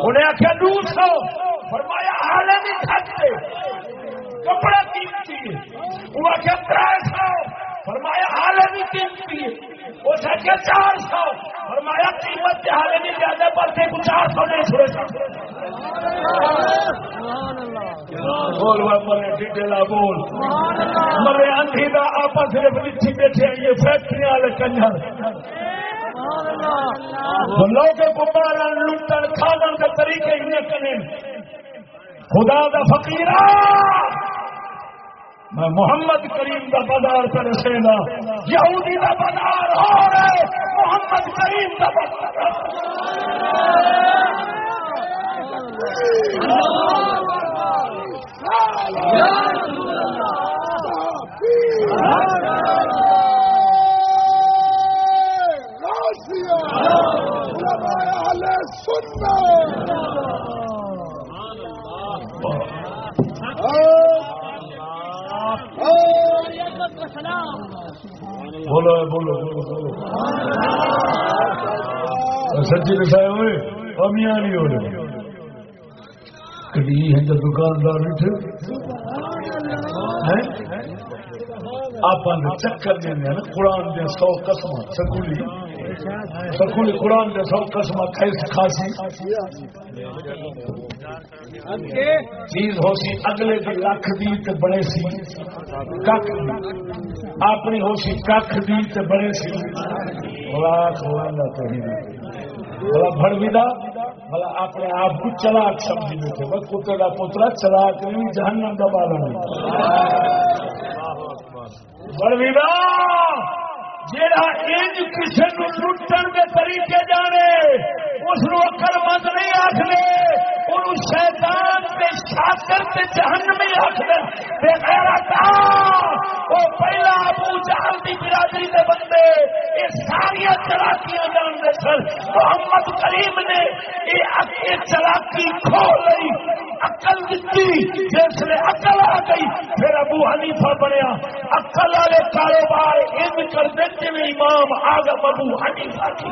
انہیں آخیا دو سو۔ فرمایا حالے نہیں گھٹ کپڑا قیمتی ہے۔ وہ آخیا تر سو۔ فرمایا حالے بھی قیمتی ہے۔ وہ آخیا چار سو۔ فرمایا قیمت کے حالے بھی زیادہ پڑتے کو چار سو نہیں چھوڑے بول مرے ڈیٹیلا بول۔ مرے اندھی کا آپ صرف لکھی بیٹھے یہ فیکٹری والے کنجر۔ لوگ کو مارن لٹن کھانا کے طریقے ہی کریں خدا دا فقیرہ! میں محمد کریم کا بازار پر رسے گا۔ یہودی کا بازار ہو رہے محمد کریم کا بولو بولو بولو سچی دکھائے ہوئے کمیاں نہیں ہو رہی. کبھی ہے جو دکاندار بیٹھے. آپ چکر دینا قرآن دیا سو قسم سکولی. سکولی قرآن دے سو قسم خاصی۔ چیز ہو سی، اگلے دی لکھ دی تے بڑے سی۔ کک اپنی ہو سی کھ دی تے بڑے سی۔ لاکھ لانا بلا بڑوی دا، بلا اپنے آپ کو چلاک سمجھی بیٹھے بس کتے کا پوترا چلاک نہیں، جہنم کا بالا نہیں۔ بڑوی دا! جیڑا انج کسی نو لٹن کے طریقے جانے اس اکل مند نہیں آخر ان شیطان کے شاطر کے جہنمی آخر بے وہ پہلا ابو جہل کی برادری کے بندے، یہ ساری چلاکیاں جانتے سر محمد کریم نے یہ چلاکی کھو لی اکل دیتی جس نے اکل آ گئی، پھر ابو حنیفہ بنیا۔ اکل والے کاروبار ان کر دیتے میں امام آگم ابو حنیفہ کی۔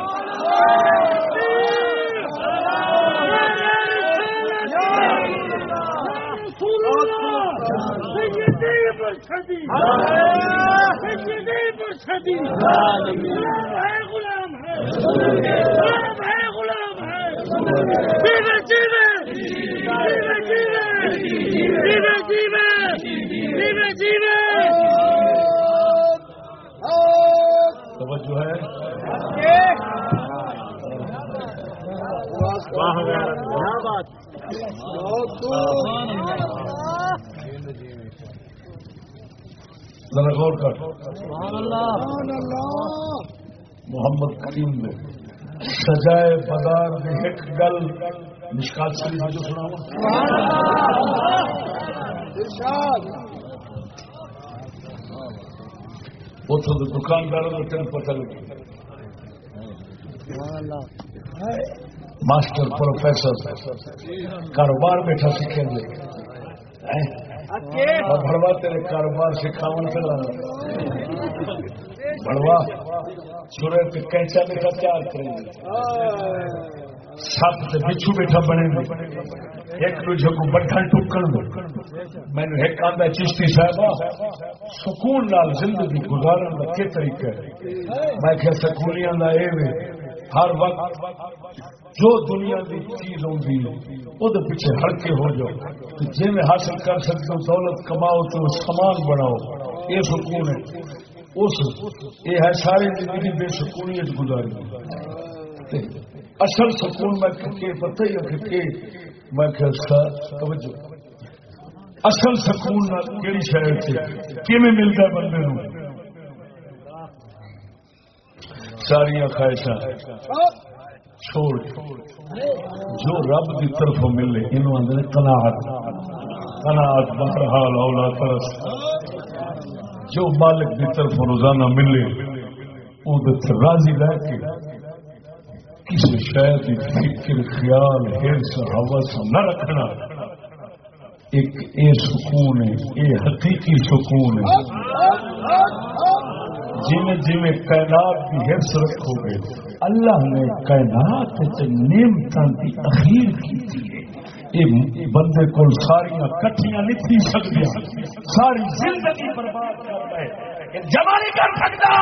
غلام ہے غلام ہے جیوے جیوے جیوے جیوے توجہ ہے۔ ذرا غور کر۔ محمد کریم نے سجائے بازار میں ایک گل مشکات شریف جو سنا اتوں کے دکانداروں کو تین پتہ لگے ماسٹر پروفیسر کاروبار بیٹھا سیکھیں گے۔ بڑوا تیرے کاروبار سکھاون چلا بڑوا سورے کینچا بیٹھا تیار کریں گے سپ سے بچھو بیٹھا بنے ایک دوجے کو بٹھن ٹکن میں نے ایک آدھا چشتی صاحب سکون نال زندگی گزارن کا کیا طریقہ ہے میں کہ سکونیاں دا اے وے ہر وقت جو دنیا کی چیز ہوگی وہ پیچھے ہڑکے ہو جاؤ۔ جی میں حاصل کر سکتے ہو دولت کماؤ، تو سامان بناؤ۔ یہ سکون ہے۔ اس یہ ہے ساری زندگی بے سکونیت گزاری۔ اصل سکون میں کے پتہ ہی کہ میں توجہ۔ اصل سکون کہڑی شہر سے کیون ملتا ہے بندے نو ساریا خواہشاں۔ چھوڑ جو رب کی طرف ملے ان آدھے کناٹ کناٹ بہرحال اولا ترس۔ جو مالک کی طرف روزانہ ملے وہ راضی رہ کے۔ کسی شہر کی فکر، خیال ہرس حوث نہ رکھنا۔ ایک اے سکون ہے، اے حقیقی سکون ہے۔ جن جن کائنات کی ہرس رکھو گے اللہ نے کائنات نعمتوں کی اخیر کی یہ بندے کو ساریا کٹیاں نہیں تھی سکتی ساری زندگی برباد کر جمع نہیں کر سکتا۔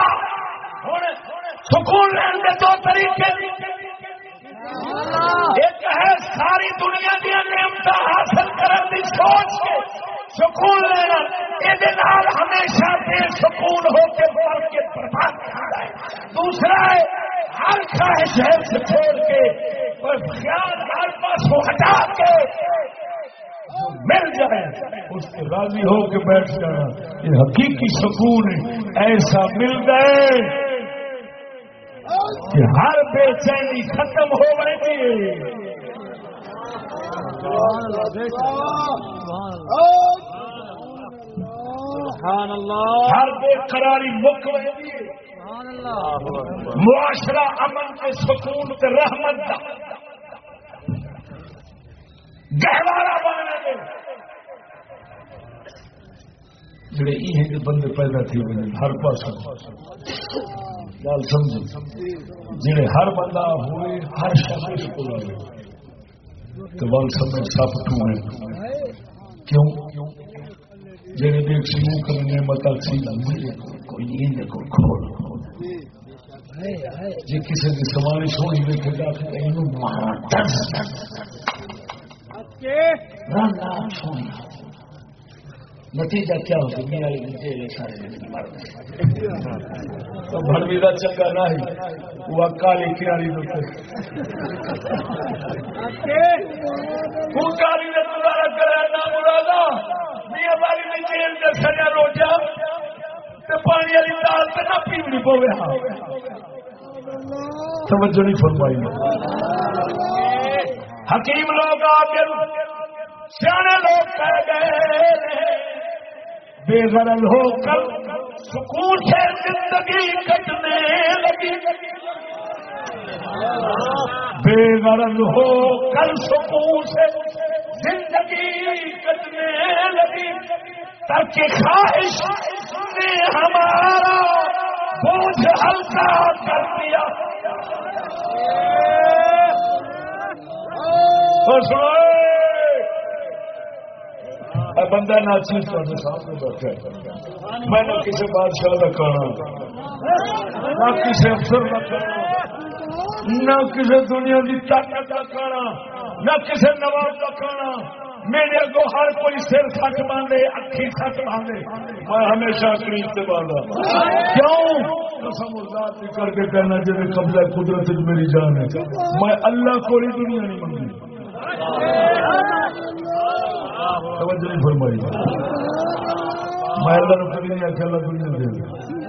سکون لین کے دو طریقے۔ ایک ہے ساری دنیا دیا نعمت حاصل کرنے کی سوچ کے۔ سکون لینا۔ یہ ہمیشہ بے سکون ہو کے بڑھ کے برباد کرتا ہے۔ دوسرا ہے ہر خواہش سے چھوڑ کے خیال ہر پاس ہٹا کے۔ مل جائے۔ اس کے راضی ہو کے بیٹھ جانا۔ یہ حقیقی سکون ایسا مل گئے کہ ہر بے چینی ختم ہو گئی ہر بے قراری مک معاشرہ امن کے سکون کے رحمت کا گہوارا بننے دے۔ جڑے یہ بندے پیدا تھے ہر پاس گل سمجھ جڑے ہر بندہ ہوئے ہر شخص کو تو گل سمجھ سب ٹوئے کیوں؟ جڑے دیکھ سی منہ کرنے متا سی کوئی نہیں دیکھو کھول جی کسی کی سواری سونی دیکھے گا کہ مارا نتیجہ کیا ہوگا میرا بڑی کا چنگا نہ ہی۔ وہ کالی کناری کالی نے گزارا کرا میاں باری نے جیل پانی والی دال تو نہ پیونی پوے ہاں۔ توجہ نہیں فرمائی۔ حکیم لوگ آ کے سیانے لوگ کہہ گئے بے غرل ہو کر سکون سے زندگی کٹنے لگی۔ بے غرل ہو کر سکون سے زندگی کٹنے لگی ترک خواہش نے ہمارا بوجھ ہلکا کر دیا۔ بندہ نہ چیز سامنے بیٹھا میں نہ کسی بادشاہ کا کھانا نہ کسی افسر کا کھانا نہ کسی دنیا کی طاقت کا کھانا نہ کسی نواب کا کھانا میرے اگو ہر کوئی سر سچ باندھے، اکھی سچ باندھے۔ میں ہمیشہ قریب سے باندھا۔ کیوں؟ قسم ذات کر کے کہنا جی قبضہ قدرت میری جان ہے۔ میں اللہ کو ہی دنیا نہیں منگی توجہ نہیں فرمائی۔ میں اللہ نے کبھی نہیں آخیا اللہ دنیا دے۔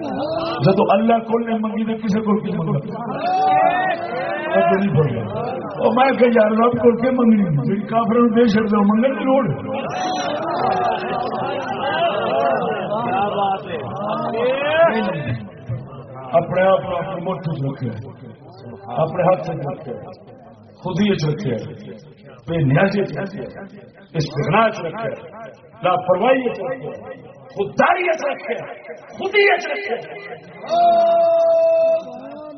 جب اللہ کو نہیں منگی تو کسی کو منگا؟ نہیں اور میں کہ یار رب کو کے منگنی کافر کی لوڑ۔ اپنے آپ کو اپنے مٹھ رکھے اپنے ہاتھ سے رکھے خود ہی رکھے استغنا رکھے۔ لاپرواہی خودداری چ رکھے۔ خود ہی چ رکھے۔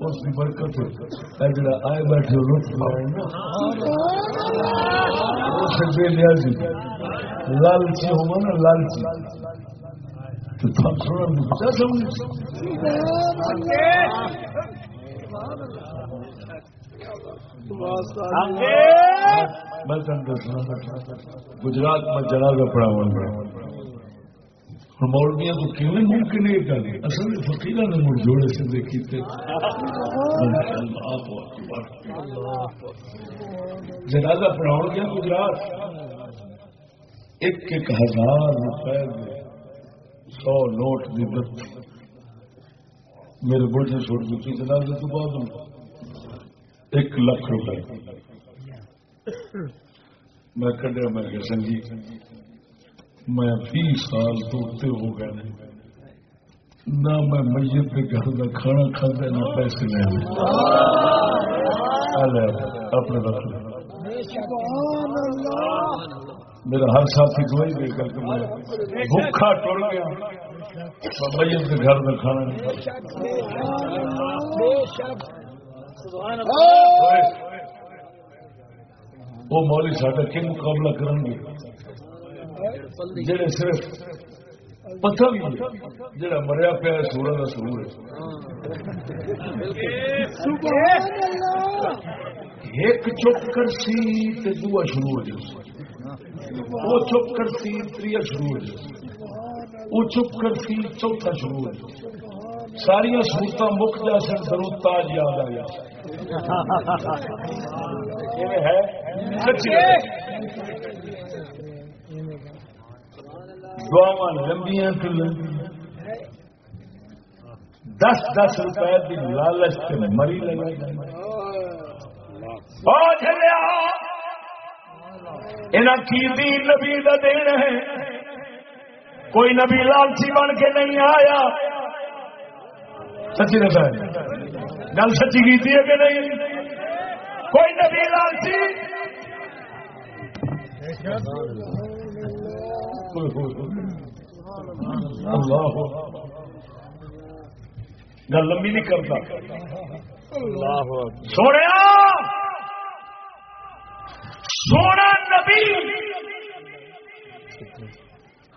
اس کی برکت جڑا آئے بیٹھے لطف لائے نا بے نیازی۔ لالچی ہوا نا لالچی۔ تو سونا۔ سمجھ؟ میں تم دسنا گجرات میں جنازہ پڑھاون میں مولویاں تو کیوں ممکن ہے گل اصل میں فقیرہ نے مڑ جوڑے سے دیکھی جنازہ پڑھاؤ گیا گجرات۔ ایک ایک ہزار روپے میں سو نوٹ کی بت میرے بڑھ سے چھوڑ دیتی جنازے تو بعد ایک لاکھ روپے۔ میں کڈیا میں کہ سنگی میں بھی سال توڑتے ہو گئے نہ میں میت کے گھر کا کھانا کھاتا، نہ پیسے لے اپنے رکھ لے میرا ہر ساتھی گواہی دے کر کے میں بھوکھا ٹوڑ گیا۔ میت کے گھر میں کھانا نہیں وہ مولی ساڈا کی مقابلہ کریں گے؟ جڑے صرف پتہ بھی جڑا مریا پیا سورا کا سرور ایک چپ کر سی دوا شروع ہو جائے وہ چپ کر سی تریا شروع ہو جائے وہ چپ کر سی، چوتھا شروع ہو جائے ساریا سہولت مک جا سن درو تاج یاد آ گیا۔ ہے سچی دعوا لمبیاں دس دس روپئے کی لالچ سے مری لگا کی دین نبی کا دین ہے۔ کوئی نبی لالچی بن کے نہیں آیا۔ سچی دسا گل سچی کی ہے کہ نہیں؟ کوئی نبی لالچی گل لمبی نہیں کرتا۔ سونے سونا نبی!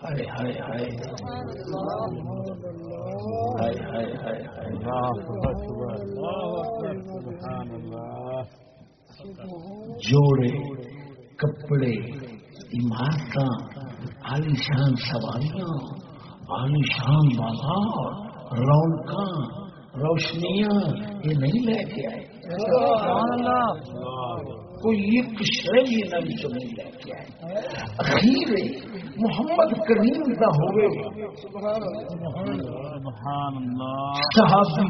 ہائے ہائے ہائے۔ ہائے ہائے ہائے جوڑے کپڑے عمارت عالی شان سواریاں عالی شان بازار رونق روشنیاں یہ نہیں لے کے آئے۔ کوئی ایک شہر یہ نبی جو نہیں اخیر محمد کریم کا ہوئے۔ صحابی،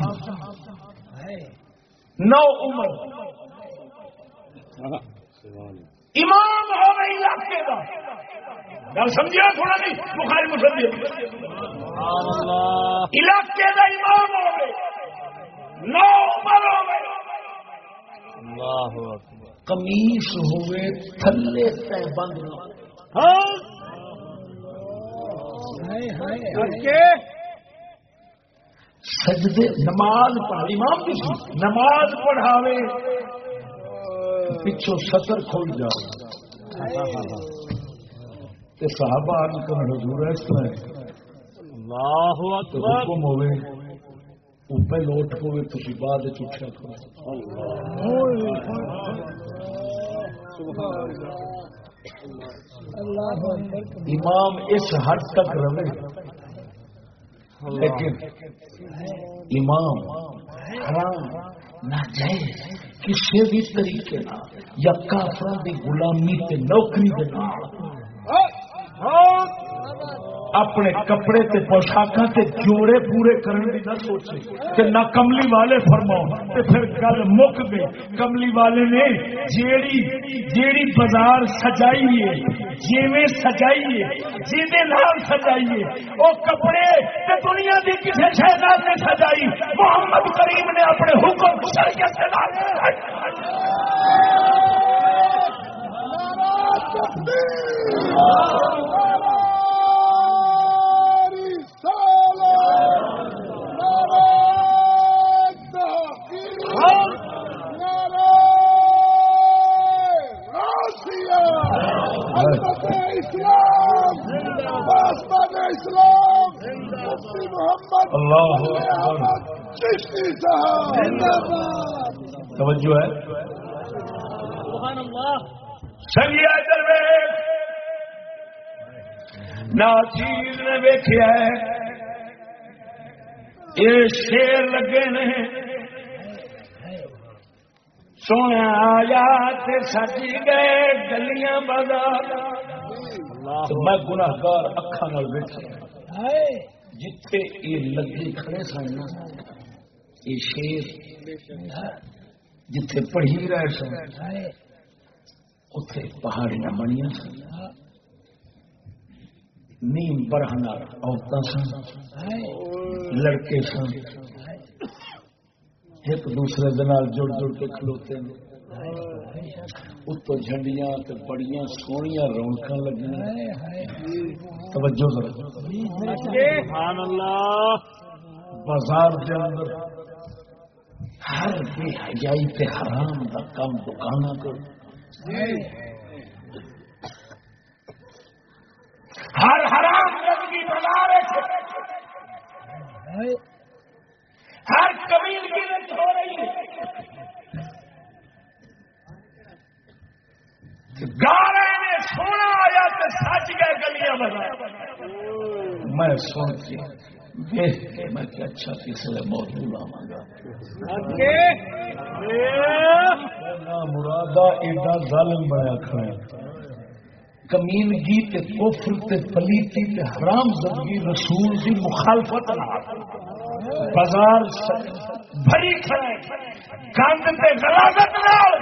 نو عمر۔ امام ہو گئی علاقے کا گل سمجھا تھوڑا نہیں؟ بخاری مسلم۔ علاقے کا امام ہو گئے۔ نو عمر ہو گئے۔ کمیس ہوئے تھلے تے بند سجدے نماز پڑھ امام کی نماز پڑھاوے۔ پچھو سطر کھل جاؤ۔ تے صحابہ آن کر حضور اس طرح اللہ حکم ہوئے اوپر لوٹ ہوئے تھی بعد چٹھیا کرو۔ امام اس حد تک رہے. لیکن امام حرام نہ جائے کسی بھی طریقے یا کافر کی غلامی تے نوکری دے اپنے کپڑے تے پوشاکاں تے جوڑے پورے کرن دی نہ سوچے کہ نہ کملی والے فرماؤ تے پھر گل مک گئی۔ کملی والے نے جیڑی جیڑی بازار سجائی ہے، جیویں سجائی ہے، جیندے نال سجائی ہے، او کپڑے تے دنیا دی کسے شہزاد نے سجائی۔ محمد کریم نے اپنے حکم شریعت دے نال سجائی۔ اللہ توجہ ہے۔ سنگیا نے ویکیا ہے۔ یہ شیر لگے نہیں سونے آیا سجی گئے گلیاں بازار میں گناہگار اکھا نال ویکھیا جتھے یہ لگے کھڑے سن یہ شیر جتھے پڑھی رہے سن اتے پہاڑیاں بنیا سن۔ نیم برہنا عورتیں سن لڑکے سن۔ ایک دوسرے جڑ جڑ کے کھلوتے ہیں۔ اتو جھنڈیاں تے بڑیاں سونیاں لگی توجہ سبحان اللہ بازار دے اندر ہر بے حیائی تے حرام دا کام دکاناں کو۔ ہر حرام بازار ہر کی رنج ہو رہی ہے۔ گارے نے سونا آیا تو سچ گئے گلیاں بازار میں سن کے دیکھ کے میں کہ اچھا کسی موضوع لاواں گا۔ نا مرادا ایڈا ظالم بنیا کھڑا ہے۔ کمینگی تے کفر تے پلیتی تے حرام زدگی رسول دی مخالفت نال بازار بھری کھڑے، گند تے غلاظت نال۔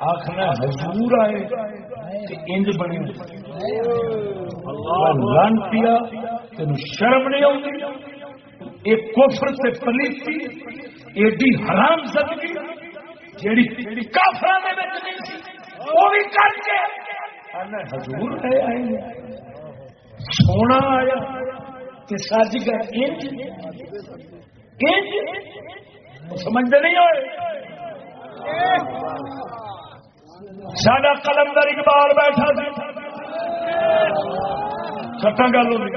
آخنا حضور آئے تے انج بنے۔ لان پیا تین شرم نہیں آتی یہ کفر تے پلیتی، ایڈی حرام زدگی جیڑی کافراں دے وچ نہیں سی وہ بھی کر کے۔ حضور ہے آئے۔ سونا آیا۔ کہ انج انج سمجھتے نہیں ہوئے سڈا قلمدر اقبال بیٹھا سی سٹا گل ہوئی۔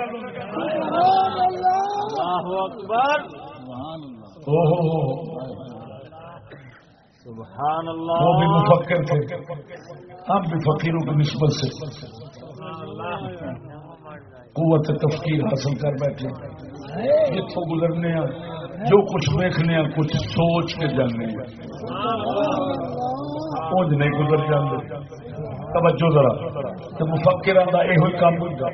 اللہ وہ بھی مفکر تھے۔ ہم بھی فقیروں کی نسبت سے۔ قوت تفکیر حاصل کر بیٹھے جتوں گزرنے ہیں، جو کچھ دیکھنے ہیں، کچھ سوچ کے جانے ہیں۔ نہیں گزر جاندے۔ توجہ ذرا۔ تو مفکر کا یہ کام ہوگا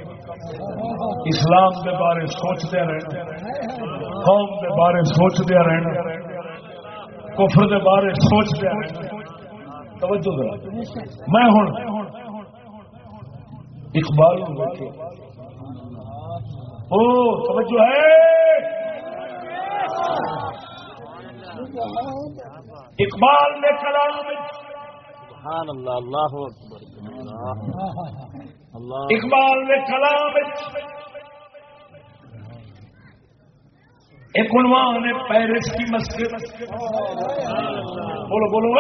اسلام کے بارے سوچتے رہنا۔ قوم کے بارے سوچتے رہنا۔ کفر کے بارے سوچتے رہنا۔ توجہ ذرا۔ میں ہوں اقبال او توجہ ہے۔ اقبال نے کلام سبحان اللہ اللہ اللہ اقبال نے کلام ایک عنوان ہے پیرس کی مسجد۔ بولو بولو!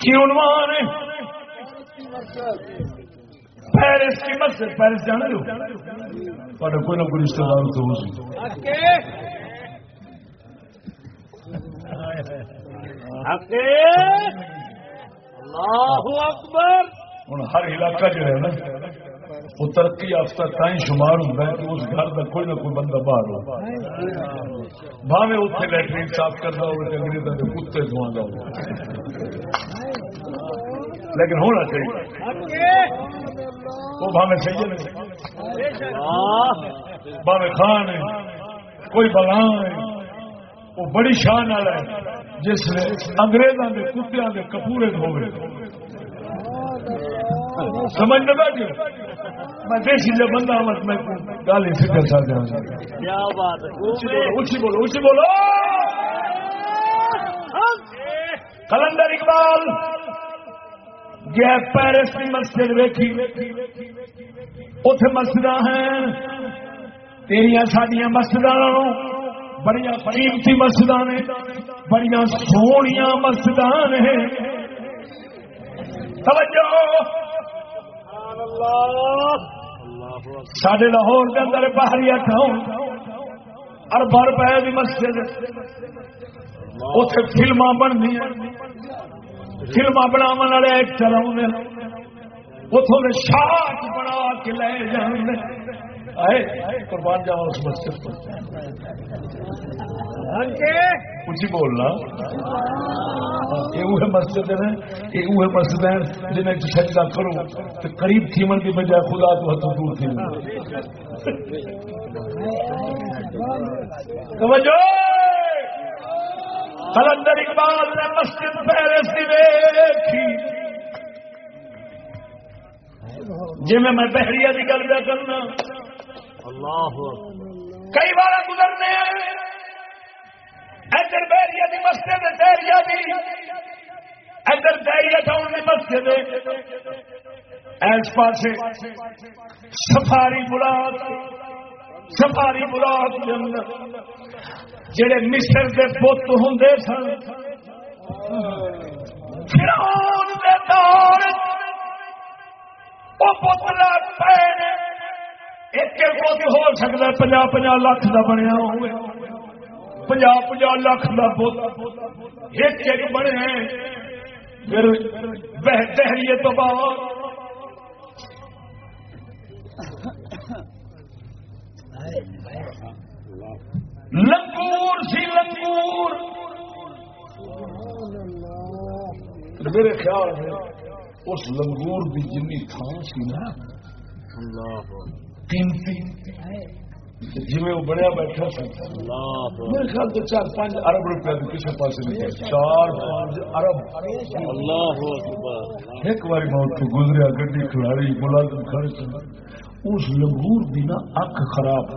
کی عنوان ہے؟ پیرس کی مسجد پیرس کوئی نہ کوئی رشتے دار تو اللہ اکبر! ہوں ہر علاقہ جو ہے نا وہ ترقی یافتہ تائیں شمار ہوتا ہے کہ اس گھر کا کوئی نہ کوئی بندہ باہر ہو۔ بھاوے اتنے لیٹرین صاف کرتا ہو انگریزوں کے کتے دھواں ہو لیکن ہونا چاہیے۔ وہ بھاوے سید ہے بھاوے خان ہے کوئی بلان ہے وہ بڑی شان والا ہے۔ جس نے انگریزوں کے کتوں کے کپورے دھوے سمجھ نہ بیٹھے میں دیسی جو بندہ ہوں میں گالی سیدھے ساتھ جاؤں کیا بات ہے؟ اچھی بولو اچھی بولو کلندر اقبال۔ گیا پیرس کی مسجد ویکھی اتے مسجد ہیں۔ تیریا سڈیا مسجد بڑی قیمتی مسجد نے۔ بڑی سونیا مسجد نے۔ توجہ۔ سڈے لاہور کے اندر باہری ٹاؤن اربا روپئے کی مسجد۔ اتے فلما بننی فلما بناو والے چلا اتوں شاخ بنا کے لے جان قربان جاؤ اس مسجد پر۔ ہاں جی۔ بولنا یہ مسجد ہے یہ مسجد ہے جنہیں سجدہ کرو۔ تو قریب تھیمن کی بجائے خدا تو ہاتھ دور تھی کلندر اقبال نے مسجد پیرس کی دیکھی۔ جی میں میں بحریہ کی گل پہ کرنا۔ اللہ۔ کئی بار گزرنے ادھر بحریہ کی مسجد دہریا کی ادھر دہریا ٹاؤن کی مسجد اس پاس سفاری بلاک۔ سفاری بلاک کے اندر جڑے مصر کے پت ہوں سن۔ فرعون دے دور وہ پے ایک ایک بت ہو سکتا پناہ پناہ لاکھ کا بنیا ہوئے۔ پناہ پناہ لاکھ کا بت۔ ایک ایک بنے۔ پھر بہتری تو بعد۔ لنگور سی لنگور۔ میرے خیال میں اس لنگور کی جنی تھان سی نا قیمتی۔ جی وہ بنیا بیٹھا سا میرے خیال سے چار پانچ ارب روپیہ بھی کسی پاس نہیں چار پانچ ارب۔ اللہ۔ ایک بار موت تو گزریا گڈی کھلاڑی ملازم خرچ اس لنگور دی نا اک خراب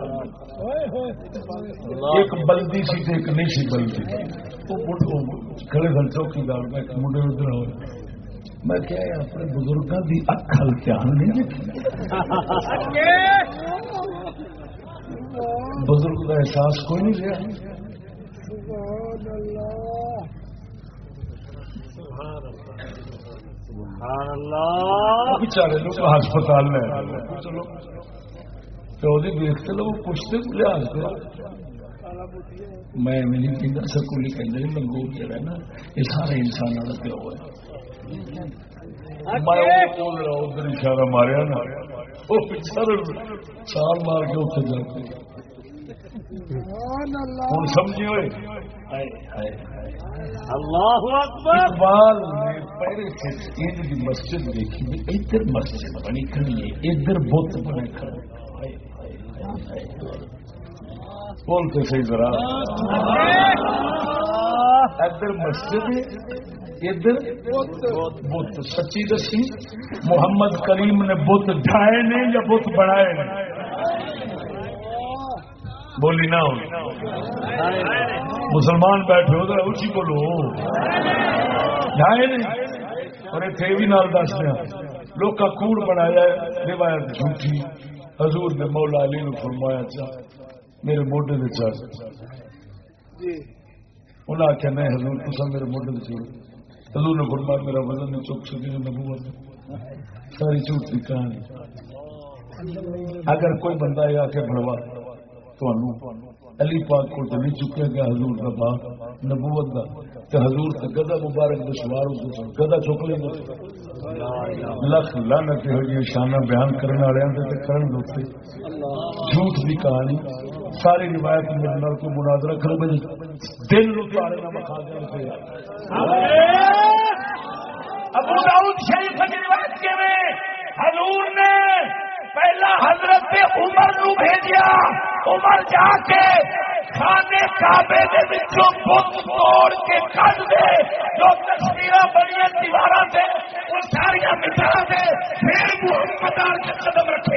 ایک بلدی سی تے ایک نہیں سی بلدی۔ وہ مٹھو کھڑے گھر چوکیدار میں ایک منڈے ادھر ہوئے میں کیا ہے اپنے بزرگوں کی اک ہل دھیان نہیں رکھی بزرگ کا احساس کوئی نہیں رہا۔ سبحان اللہ۔ بچارے لوگ ہسپتال میں چلو۔ چودھری دیکھتے لوگ پوچھتے لحاظ کرو۔ میں نہیں کہنا سکولی کہنا لنگور جڑا نا، یہ سارے انسانوں کا پیو ہے۔ میں ادھر اشارہ ماریا نا۔ وہ بچارے چھال مار کے اتنے جاتے ہوں اللہ. اکبر! اقبال نے پہلے سے کی مسجد دیکھی ادھر مسجد بنی کھڑی ہے ادھر بت بنے کھڑے بولتے صحیح ذرا۔ ادھر مسجد ہے ادھر بت۔ سچی دسی محمد کریم نے بت ڈھائے نے یا بت بنائے نے؟ بولی نہ ہو۔ مسلمان بیٹھے ہو تو اچھی بولو نہیں۔ اور اتنے بھی نال دس دیا۔ لوگ کا کوڑ بنایا روایت جھوٹھی۔ حضور نے مولا علی نے فرمایا چا میرے موڈے نے چڑھ انہیں آخیا نہیں حضور تصا میرے موڈے نے چڑھ حضور نے فرمایا میرا وزن نہیں چک سکی نبوت ساری جھوٹ کی کہانی اگر کوئی بندہ یہ آ کے بڑوا علی پاک کو تو نہیں چکے گا حضور کا باپ، نبوت کا تو حضور کا گدا مبارک دشوار گدا چک لیں گے۔ لکھ لانت ہو جی شانہ بیان کرنے والے کرن دوتے جھوٹ کی کہانی، ساری روایت میرے نال کو مناظرہ کرو بھائی دل نو تارے نہ مکھا ابو داؤد شریف کی روایت کے میں حضور نے پہلا حضرت عمر نو بھیجیا۔ عمر جا کے خانے کعبے دے وچوں بت توڑ کے کڈ دے۔ جو تصویراں بنی دیواراں تے، وہ ساریا مٹا دے پھر محمد آل کے قدم رکھے۔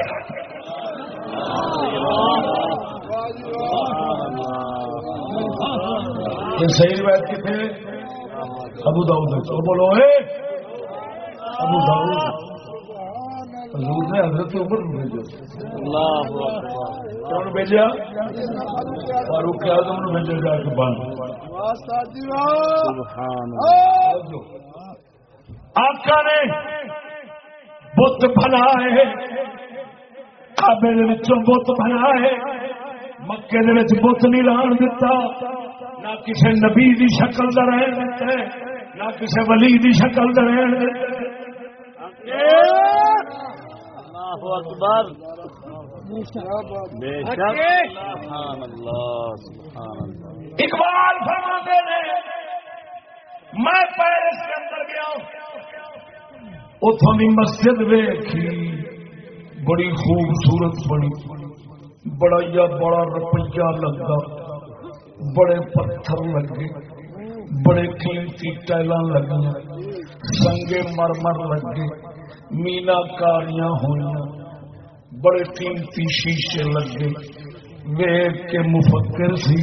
یہ صحیح روایت کتنے؟ ابو داؤد بولو، اے! ابو داؤد۔ حضور نے حضرت عمر کو بھیجا۔ اللہ اکبر۔ کون بھیجا؟ فاروق اعظم نے بھیجا جا کے بند۔ سبحان آقا نے بت بنائے کابے بت بنا ہے مکے بت نہیں لان دتا نہ کسی نبی دی شکل کا رہن دیتا ہے نہ کسی ولی دی شکل کا رہن دیتا ہے۔ اللہ اکبر۔ بے شک۔ سبحان اللہ سبحان اللہ۔ اقبال فرماتے نے میں پیرس کے اندر گیا اتوں کی مسجد ویکھی، بڑی خوبصورت بنی۔ بڑا یا بڑا روپیہ لگا بڑے پتھر لگے۔ بڑے قیمتی ٹائل لگی سنگے مرمر لگے۔ مینا کاریاں ہوئی بڑے قیمتی شیشے لگے، ویگ کے مفکر سی۔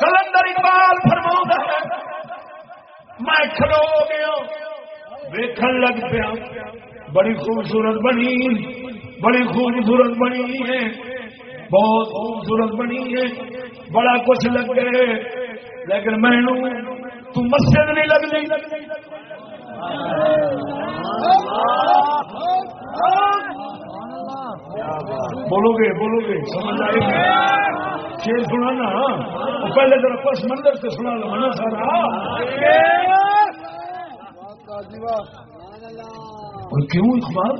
کلندر اقبال فرما ہے میں کھڑو ہو گیا، ویکھن لگ پیا۔ بڑی خوبصورت بنی، بڑی خوبصورت بنی ہے، بہت خوبصورت بنی ہے، بڑا کچھ لگ گئے لیکن میں تو مسجد نہیں لگ گئی بولو گے بولو گے، سمجھ آئے گی شیر سنا نا۔ پہلے ذرا پس مندر سے سنا لو نا سارا۔ اور کیوں اقبال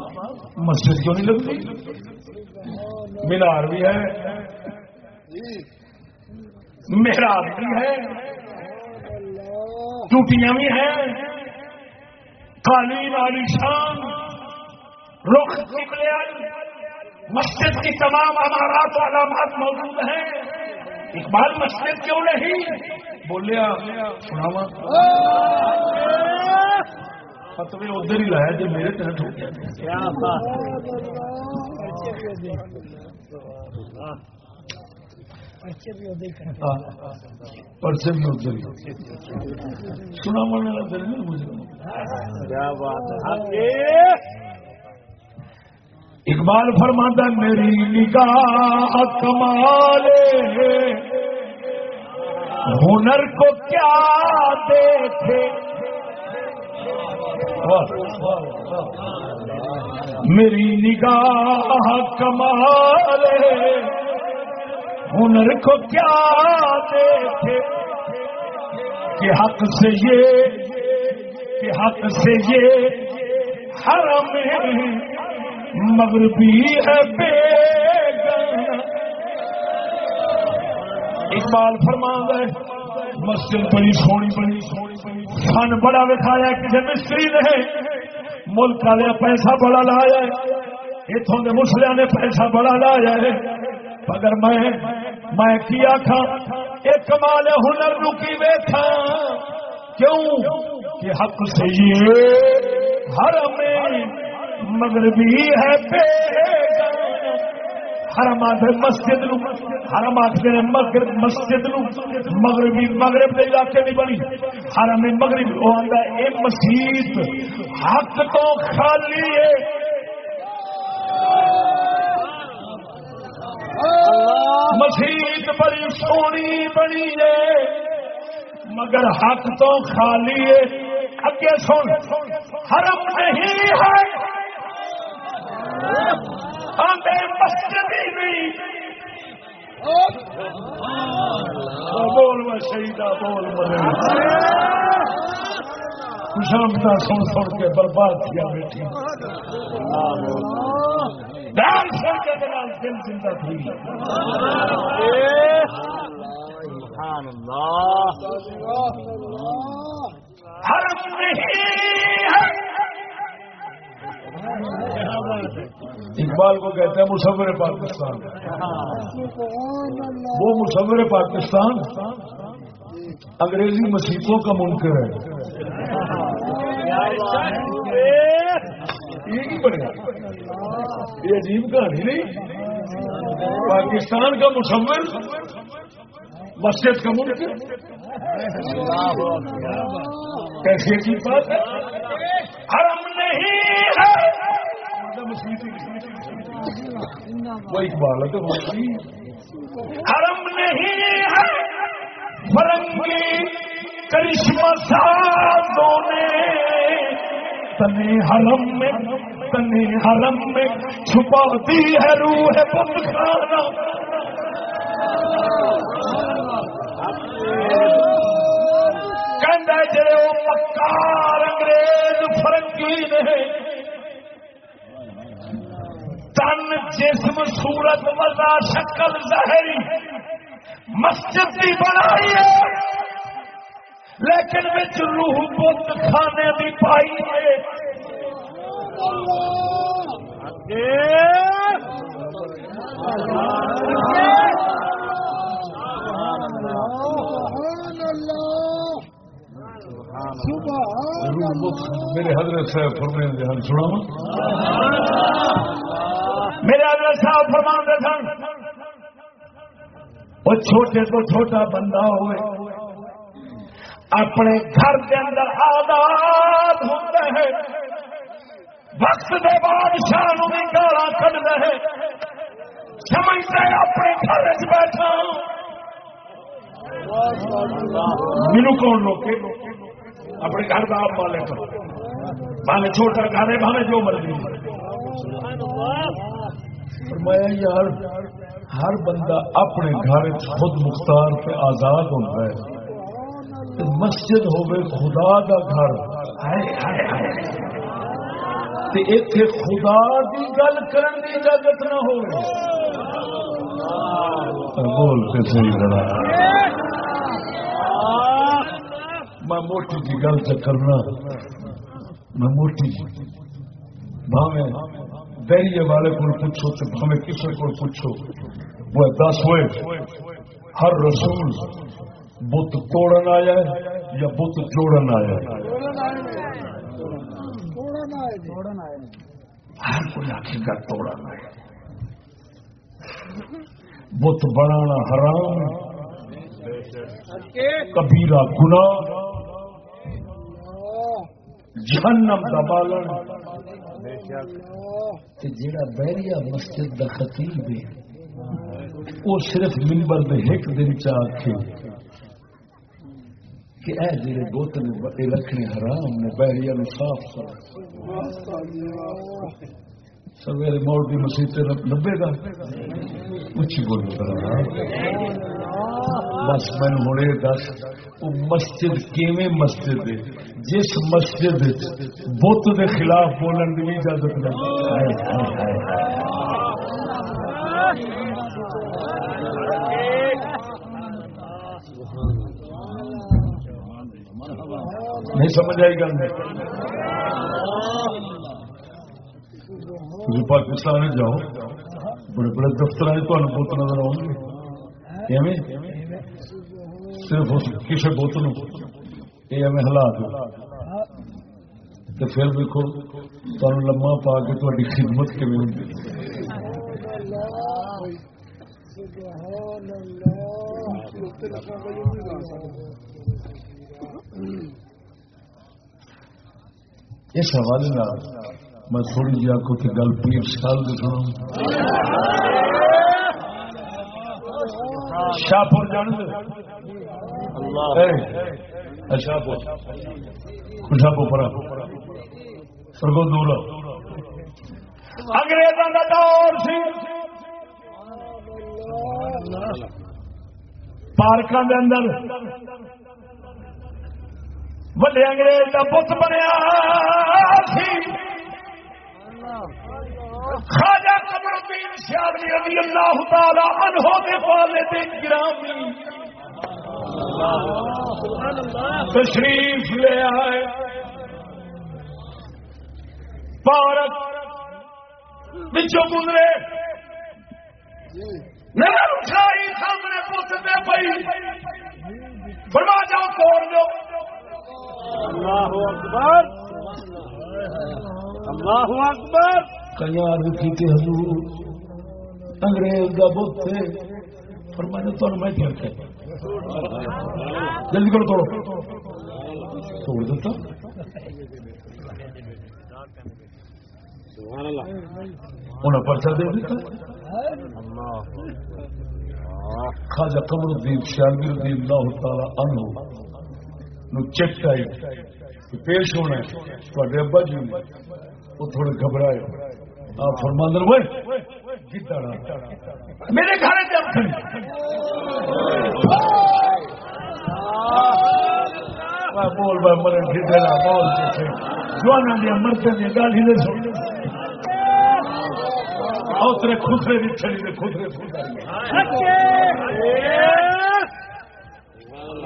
مسجد کیوں نہیں لگتی مینار بھی ہے۔ محراب بھی ہے۔ ٹوٹیاں بھی ہیں۔ قالین عالی شان۔ رخ نکلے مسجد کی تمام امارات و علامات موجود ہیں۔ اقبال مسجد کیوں نہیں؟ بولیا سناوا فتوی ادھر ہی لایا جو میرے تحت ہو گیا۔ پرچے بھی ادھر ہی سنا من والا دل نہیں مجھے۔ کیا بات ہے؟ حقیق اقبال فرماتا میری نگاہ کمال ہنر کو کیا دیکھے۔ میری نگاہ کمال ہنر کو کیا دیکھے کہ حق سے یہ، کہ حق سے یہ حرم مغربی ہے بے اقبال فرما ہے، مسجد بڑی سونی بڑی، فن بڑا دکھایا کسی مستری نے، ملک والے پیسہ بڑا لایا اتوں کے مسلیا نے پیسہ بڑا لایا ہے۔ مگر میں میں کیا کھا ایک کمال ہنر رکی ویٹھا کیوں کہ حق سے یہ ہر میں مغربی ہے حرم آخر مسجد نو، حرم آخر مغرب مسجد نو۔ مغربی مغرب کے علاقے نہیں بنی۔ حرم مغرب وہ آتا ہے مسجد حق تو خالی ہے۔ مسجد بڑی سونی بنی ہے۔ مگر حق تو خالی ہے۔ اگے سن، حرم نہیں ہے۔ آندے مسجد ہی نہیں۔ بول میں شہیدا بول مرے خوشامتا سن سن کے برباد کیا بیٹھی۔ ڈال کے دل زندہ تھی۔ سبحان اقبال کو کہتے ہیں مصور پاکستان۔ وہ مصور پاکستان انگریزی مسیحوں کا منکر ہے۔ یہ نہیں بنے یہ عجیب کہانی نہیں۔ پاکستان کا مصور، مسجد کا منکر۔ کیسی عجیب بات ہے۔ حرم نہیں ہے۔ وہ اقبال ہے تو حرم نہیں ہے۔ فرنگی کرشمہ سازوں نے تنے حرم میں، تنے حرم میں چھپاتی ہے روح بت خانہ۔ کہندا جڑے وہ مکار انگریز فرنگی نے، تن جسم صورت وزا شکل ظاہری مسجد کی بنائی ہے۔ لیکن بچ روح بت کھانے بھی پائی ہے۔ میرے حضرت صاحب فرمائیں دھیان سنا میرے حضرت صاحب فرماتے سن وہ چھوٹے تو چھوٹا بندہ ہوئے۔ اپنے گھر کے اندر آزاد ہوتا ہے وقت دے بادشاہ نو بھی گالا کھڑ رہے سمجھتے اپنے گھر بیٹھا مینو کون روکے؟ اپنے گھر کا آپ مالک بھاوے چھوٹا گھر ہے بھاوے جو مرضی۔ فرمایا، یار ہر بندہ اپنے گھر خود مختار سے آزاد ہوتا ہے۔ مسجد ہوے خدا دا گھر۔ ہائے تے ایتھے خدا دی گل کرن دی اجازت نہ ہوے بول کے صحیح ذرا میں موٹی جی گل چ کرنا۔ میں موٹی جی۔ بھاوے دہریے والے کو پوچھو تو بھاوے کسی کو پوچھو؟ وہ دس ہوئے، ہر رسول بت توڑن آیا ہے یا بت جوڑن آیا ہے؟ ہر کوئی آخر کا توڑن آیا بت بنانا حرام، کبیرہ گناہ، جہنم کا بالن تے جیڑا بہریا مسجد دا خطیب ہے وہ صرف ممبر دے ایک دن چاہ کے کہ اے جڑے بوتل نے رکھنے حرام نے بہریا نو صاف کر سویرے موڑ دی مسیح لبے گا؟ اچھی بولو ذرا۔ بس میں ہوں یہ دس، وہ مسجد کیویں مسجد ہے؟ جس مسجد بت کے خلاف بولن کی بھی اجازت نہیں۔ نہیں سمجھ آئی گل۔ تھی پاکستان جاؤ، بڑے بڑے دفتر تمہیں بت نظر آؤ گے۔ صرف اس کسی بت نو یہ ایویں ہلا دو۔ تو پھر دیکھو تمہیں لما پا کے تاری خدمت کمی ہوگی اس حوالے میں تھوڑی جی آخو کہ گل پیر سال دکھاؤں۔ شاہپور جان شاہپور۔ خوشاپور پرا سرگو دور انگریزوں کا دور سی۔ پارکوں کے اندر۔ وڈے انگریز کا بت بنیا خواجہ قمر الدین سیادی رضی اللہ تعالی عنہ کے والدین گرامی۔ تشریف لے آئے۔ پارک بچوں گزرے۔ نظر اٹھائی سامنے پوچھتے پئی۔ فرما جاؤ توڑ دو۔ اللہ اکبر۔ اللہ اکبر۔ کئی رکھی کے حضور انگریز کا بت تھے فرمایا تمہیں میں کیا کہ جلدی کرو توڑو توڑ دیتا انہیں پرچہ دے دیتا خواجہ قمر الدین شیالوی رضی اللہ تعالی عنہ نو آئی کہ پیش ہونا ہے تھوڑے ابا جی نے وہ تھوڑے گھبرائے فرماندر ہوئے میرے گھر بول بھائی مرے گدڑا بول کے جوانا دیا مرتے دیا گالی دے سو اور تیرے خسرے بھی چلی دے خسرے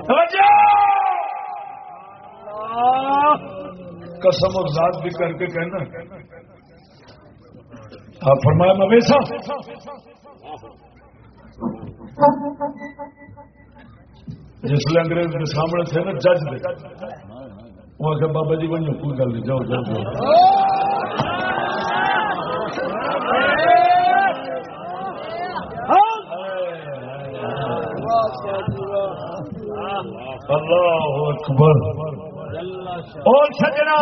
توجہ! قسم اور ذات بھی کر کے کہنا۔ آپ فرمایا، میں ویسا جس لیے انگریز کے سامنے تھے نا، جج دے۔ وہ آگے بابا جی بنو کوئی گل نہیں، جاؤ جاؤ جاؤ۔ اللہ اکبر۔ اور سجنا،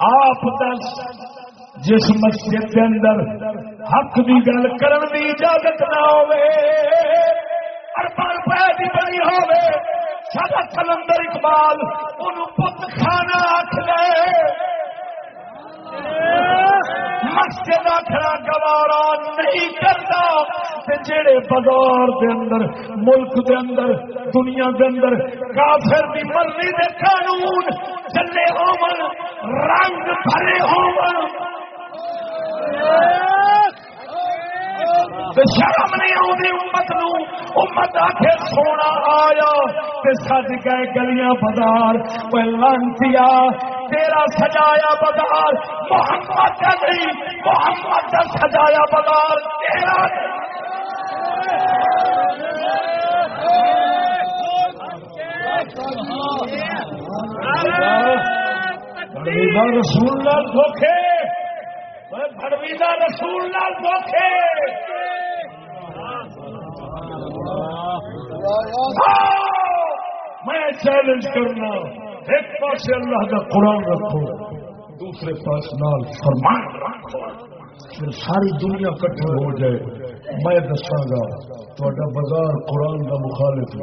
آپ دس جس مسجد کے اندر حق کی گل کرن کی اجازت نہ ہوے اربا روپئے کی بنی ہوے سارا کلندر اقبال ان پت کھانا آخ لے۔ مسجد آخر گوارا نہیں کرتا جڑے بازار دے اندر، ملک دے اندر، دنیا دے اندر کافر دی مرضی دے قانون چلے ہون، رنگ بھرے ہون۔ شرم نہیں آتی امت نو۔ امت آخے سونا آیا سج گئے گلیاں بازار لانتیا تیرا سجایا بازار۔ محمد کا نہیں، محمد کا سجایا بازار۔ تیرا رسول دھوکھے۔ بڑویلا رسول لال دھوکھے۔ میں چیلنج کرنا۔ ایک پاس اللہ کا قرآن رکھو دوسرے پاس نال فرمان رکھو۔ پھر ساری دنیا کٹھی ہو جائے۔ میں دساں گا تا بازار قرآن کا مخالف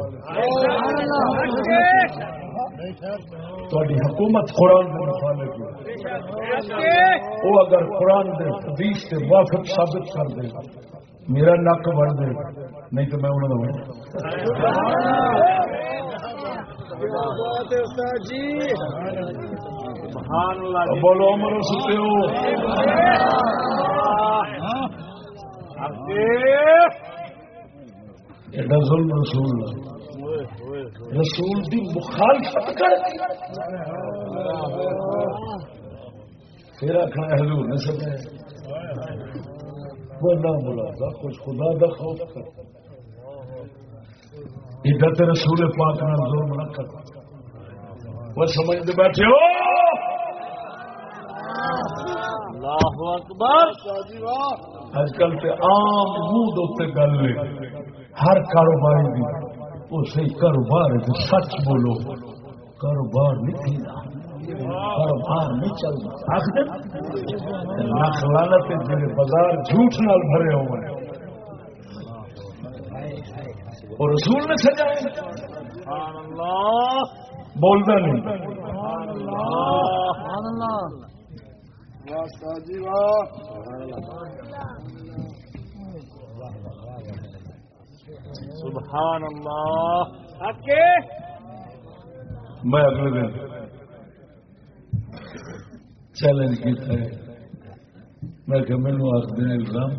تاری حکومت قرآن کا مخالف وہ اگر قرآن دے، حدیث کے وافق ثابت کر دے، میرا نک بڑھ دے، نہیں تو میں انہوں نے بولو امر ستے ہو۔ ایڈا ظلم رسول رسول دی مخالفت کر۔ پھر آخنا حضور نے سمجھا وہ نہ کچھ خدا خوف کر۔ عدت رسول پاک نہ ظلم نہ کر۔ وہ سمجھتے بیٹھے ہو۔ اج کل عام منہ گل ہر کاروباری وہ صحیح کاروبار تو سچ بولو۔ کاروبار نہیں تھی کاروبار نہیں چلتا آخر لکھ لالت جی بازار جھوٹ نال بھرے ہوئے اور رسول نے سجائے سبحان اللہ بولتا نہیں۔ سبحان اللہ۔ سبحان اللہ کے میں اگلے دن چیلنج کیا ہے میں کہ مینو آخر الزام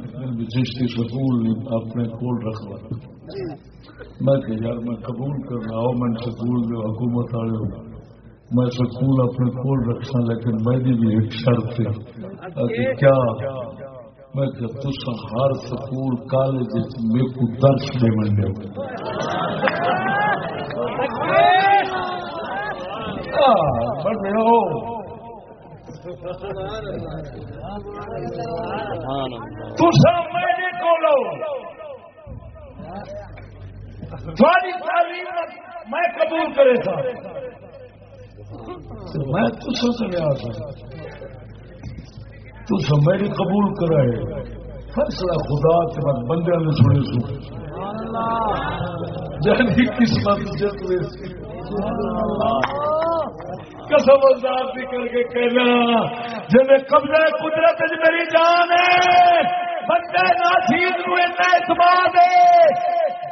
چشتی سکول اپنے کول رکھوا میں کہ یار، میں قبول کرنا، آؤ میں سکول جو حکومت والے میں سکول اپنے کول رکھنا لیکن میری بھی ایک شرط ہے۔ کیا؟ میں کہ تس ہر سکول کالج میرے کو درس دے من ہو میرے کو تعلیم میں قبول کرے تھا میں تسا چلیا تھا۔ تو میری قبول کرائے۔ فیصلہ خدا کے بعد بندے نے سنے سو۔ جن کی قسمت جت قسم ذات بھی کر کے کہنا جب قبضہ قدرت میری جان ہے، بندے ناچیز نو اتنا اعتماد ہے۔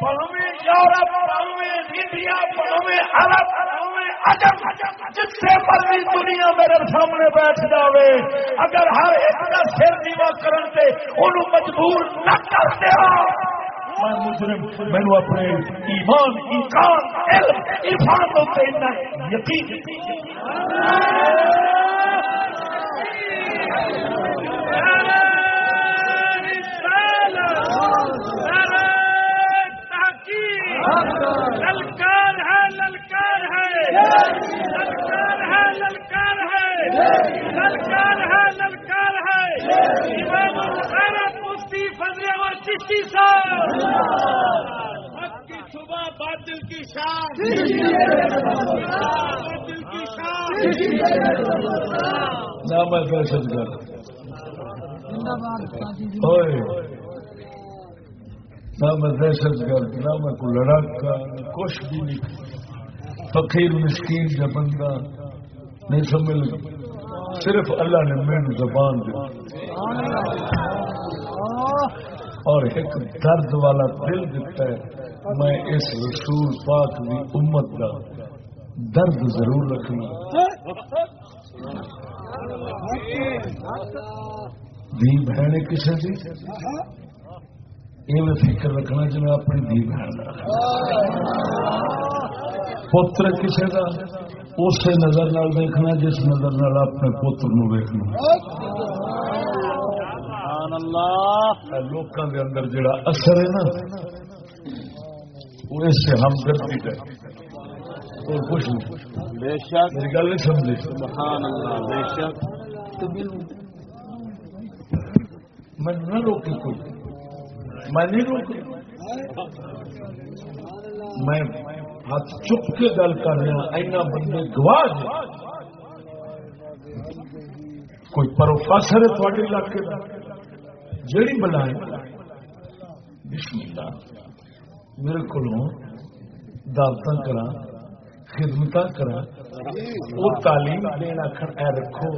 پڑھویں یورپ پڑھویں انڈیا پڑھویں عرب پڑھویں عجب جس سے مرضی دنیا میرے سامنے بیٹھ جاوے۔ اگر ہر ایک کا سر نیوا کرن تے انہوں مجبور نہ کر دے میں مجرم میں اپنے ایمان ایمان علم عرفان تو اتنا یقین للکار ہے للکار ہے۔ للکار ہے للکار ہے۔ للکار ہے للکار ہے۔ امام الغیرت مفتی فضل احمد چشتی صاحب۔ حق کی صبح باطل کی شام باطل کی شام نہ میں دہشت گرد نہ میں دہشت گرد نہ میں کوئی لڑاکا کچھ بھی نہیں فقیر مسکین کا بندہ، نہیں سمجھ صرف اللہ نے میرے زبان دی۔ اور ایک درد والا دل دیتا ہے، میں اس رسول پاک کی امت کا درد ضرور رکھنا۔ دھی بہن کسی دی؟ یہ فکر رکھنا جی میں اپنی دھی بہن پتر کسی کا اسی نظر نال دیکھنا جس نظر نال اپنے پتر نو دیکھنا لوگوں کے اندر جڑا اثر ہے نا وہ اس سے ہمدردی کا اور کچھ نہیں بے شک میری گل نہیں سبحان اللہ بے شک میں نہ روکی کوئی میں نہیں روکی میں ہاتھ چپ کے گل کر رہا اینا بندے گواہ کوئی پروفیسر ہے تھوڑے علاقے کا جیڑی بلائے بسم اللہ۔ میرے کو دعوت کرا خدمت کرا وہ تعلیم دینا اے رکھو۔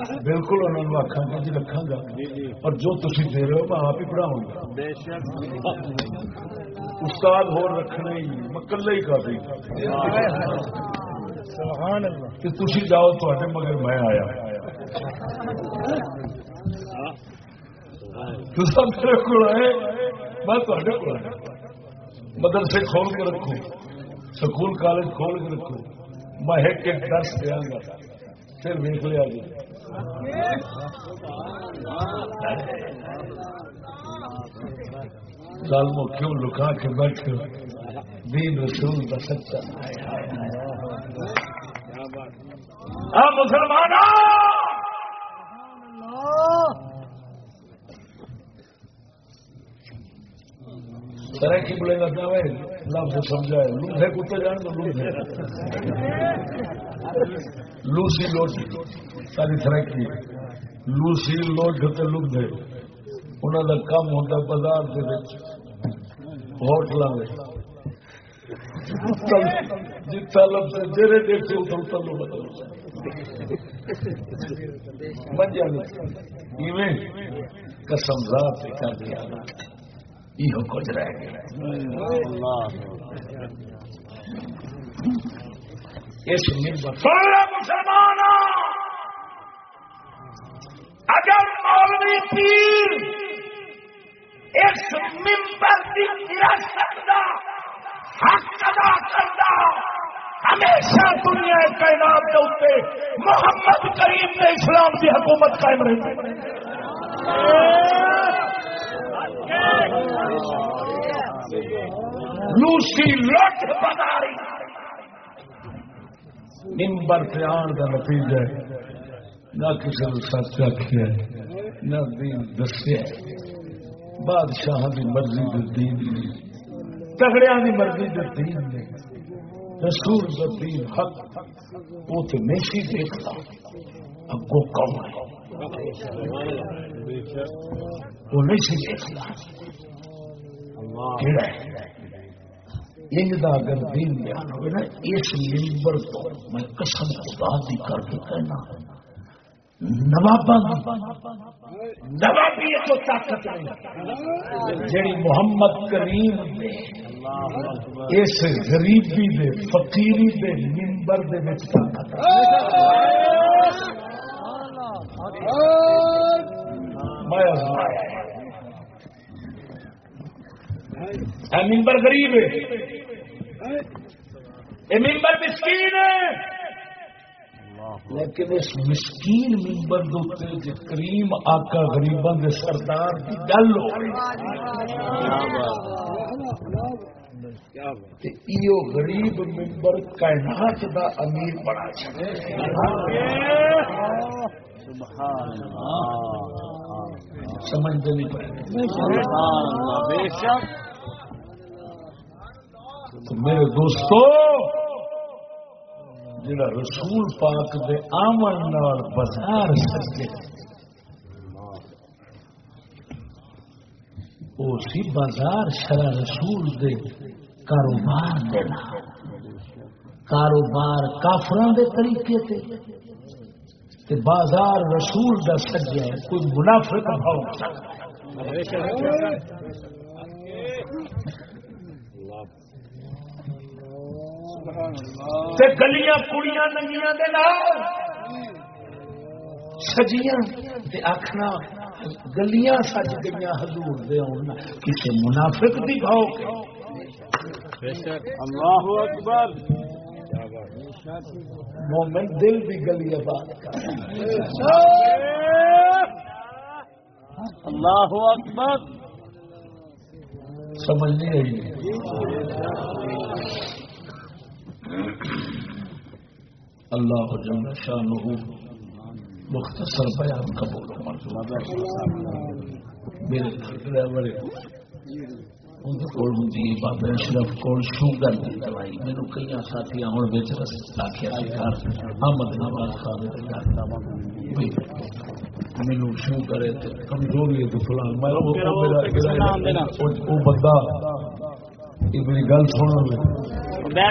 بالکل انہوں نے آخا گا جی رکھا گا اور جو تھی دے رہے ہو میں آپ ہی پڑھاؤں گا۔ بے شک۔ استاد ہو رکھنے ہی میں کلے ہی کافی۔ کہ تھی جاؤ تے مگر میں آیا۔ تصا میرے کو آئے میں تے کو آیا۔ مدرسے کھول کے رکھو سکول کالج کھول کے رکھو۔ میں ایک ایک درس دیا گا۔ پھر ویک لیا جی ظالموں کیوں لکا کے بیٹھے دین رسول کا سچا۔ مسلمان طرح کی بولے گا کیا لفظ سمجھائے لوگ ہے۔ کتے جان تو لوگ ہے۔ لوسی لوٹ، ساری طرح کی لوسی لوٹ ہوتے لوگ انہوں کا کام ہوتا بازار کے ہوٹل جتنا لفظ جہے دیکھتے اتر اتر لو بدل قسم رات کر دیا۔ یہ کچھ رہ گیا۔ اس مسلمان اگر مولوی پیر اس ممبر کی وراثت کا حق ادا کرتا، ہمیشہ دنیا کائنات کے اتنے محمد کریم نے اسلام کی حکومت قائم رہی۔ لوسی لٹ بنا رہی ممبر سے آن کا نتیجہ نہ کسی نے سچ آخیا نہ دین دسیا بادشاہ کی مرضی کے دین تگڑیا کی مرضی کے دین نے، رسول کا دین حق وہ تو نہیں سی دیکھتا۔ اگو کم ہے؟ وہ نہیں اگر دین بیان ہوئے نا اس ممبر تو میں قسم خدا دی کر کے کہنا نواباں نوابی طاقت نہیں جڑی محمد کریم دے، اس غریبی دے، فقیری دے ممبر دے وچ طاقت میں آزمایا ممبر غریب ہے۔ اے ممبر مسکین ہے۔ لیکن اس مسکین ممبر دوتے جو کریم آقا غریباں دے سردار کی گل ہو۔ تے ایو غریب ممبر کائنات دا امیر بنا چھڑے سمجھتے نہیں پڑے میرے دوستو، جڑا رسول پاک دے آمن نال بازار سجے وہ سی بازار شرع رسول دے کاروبار دینا کاروبار کافران دے طریقے تے۔ تے بازار رسول دا سجیا ہے کوئی منافق بھاؤ تے گلیاں کڑیاں ننگیاں دے نال۔ سجیاں تے آکھنا، گلیاں سج گئیاں حضور دے ہون۔ کسے منافق دی بھاؤ۔ اللہ اکبر۔ مومن دل دی گلی آباد کر اللہ اکبر۔ سمجھ نہیں آئی۔ اللہ جل شانہ مختصر بیان قبول و منظور میرے ڈرائیور ان کول ہوندی ہے بابا اشرف کول شوگر دی دوائی۔ مینوں کئی ساتھی ہن وچ احمد نواز خان دے گھر۔ مینوں شوگر تے کمزوری ہے تے فلان میں وہ میرا وہ بندہ یہ میری گل سن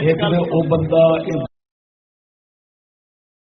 ایک بندہ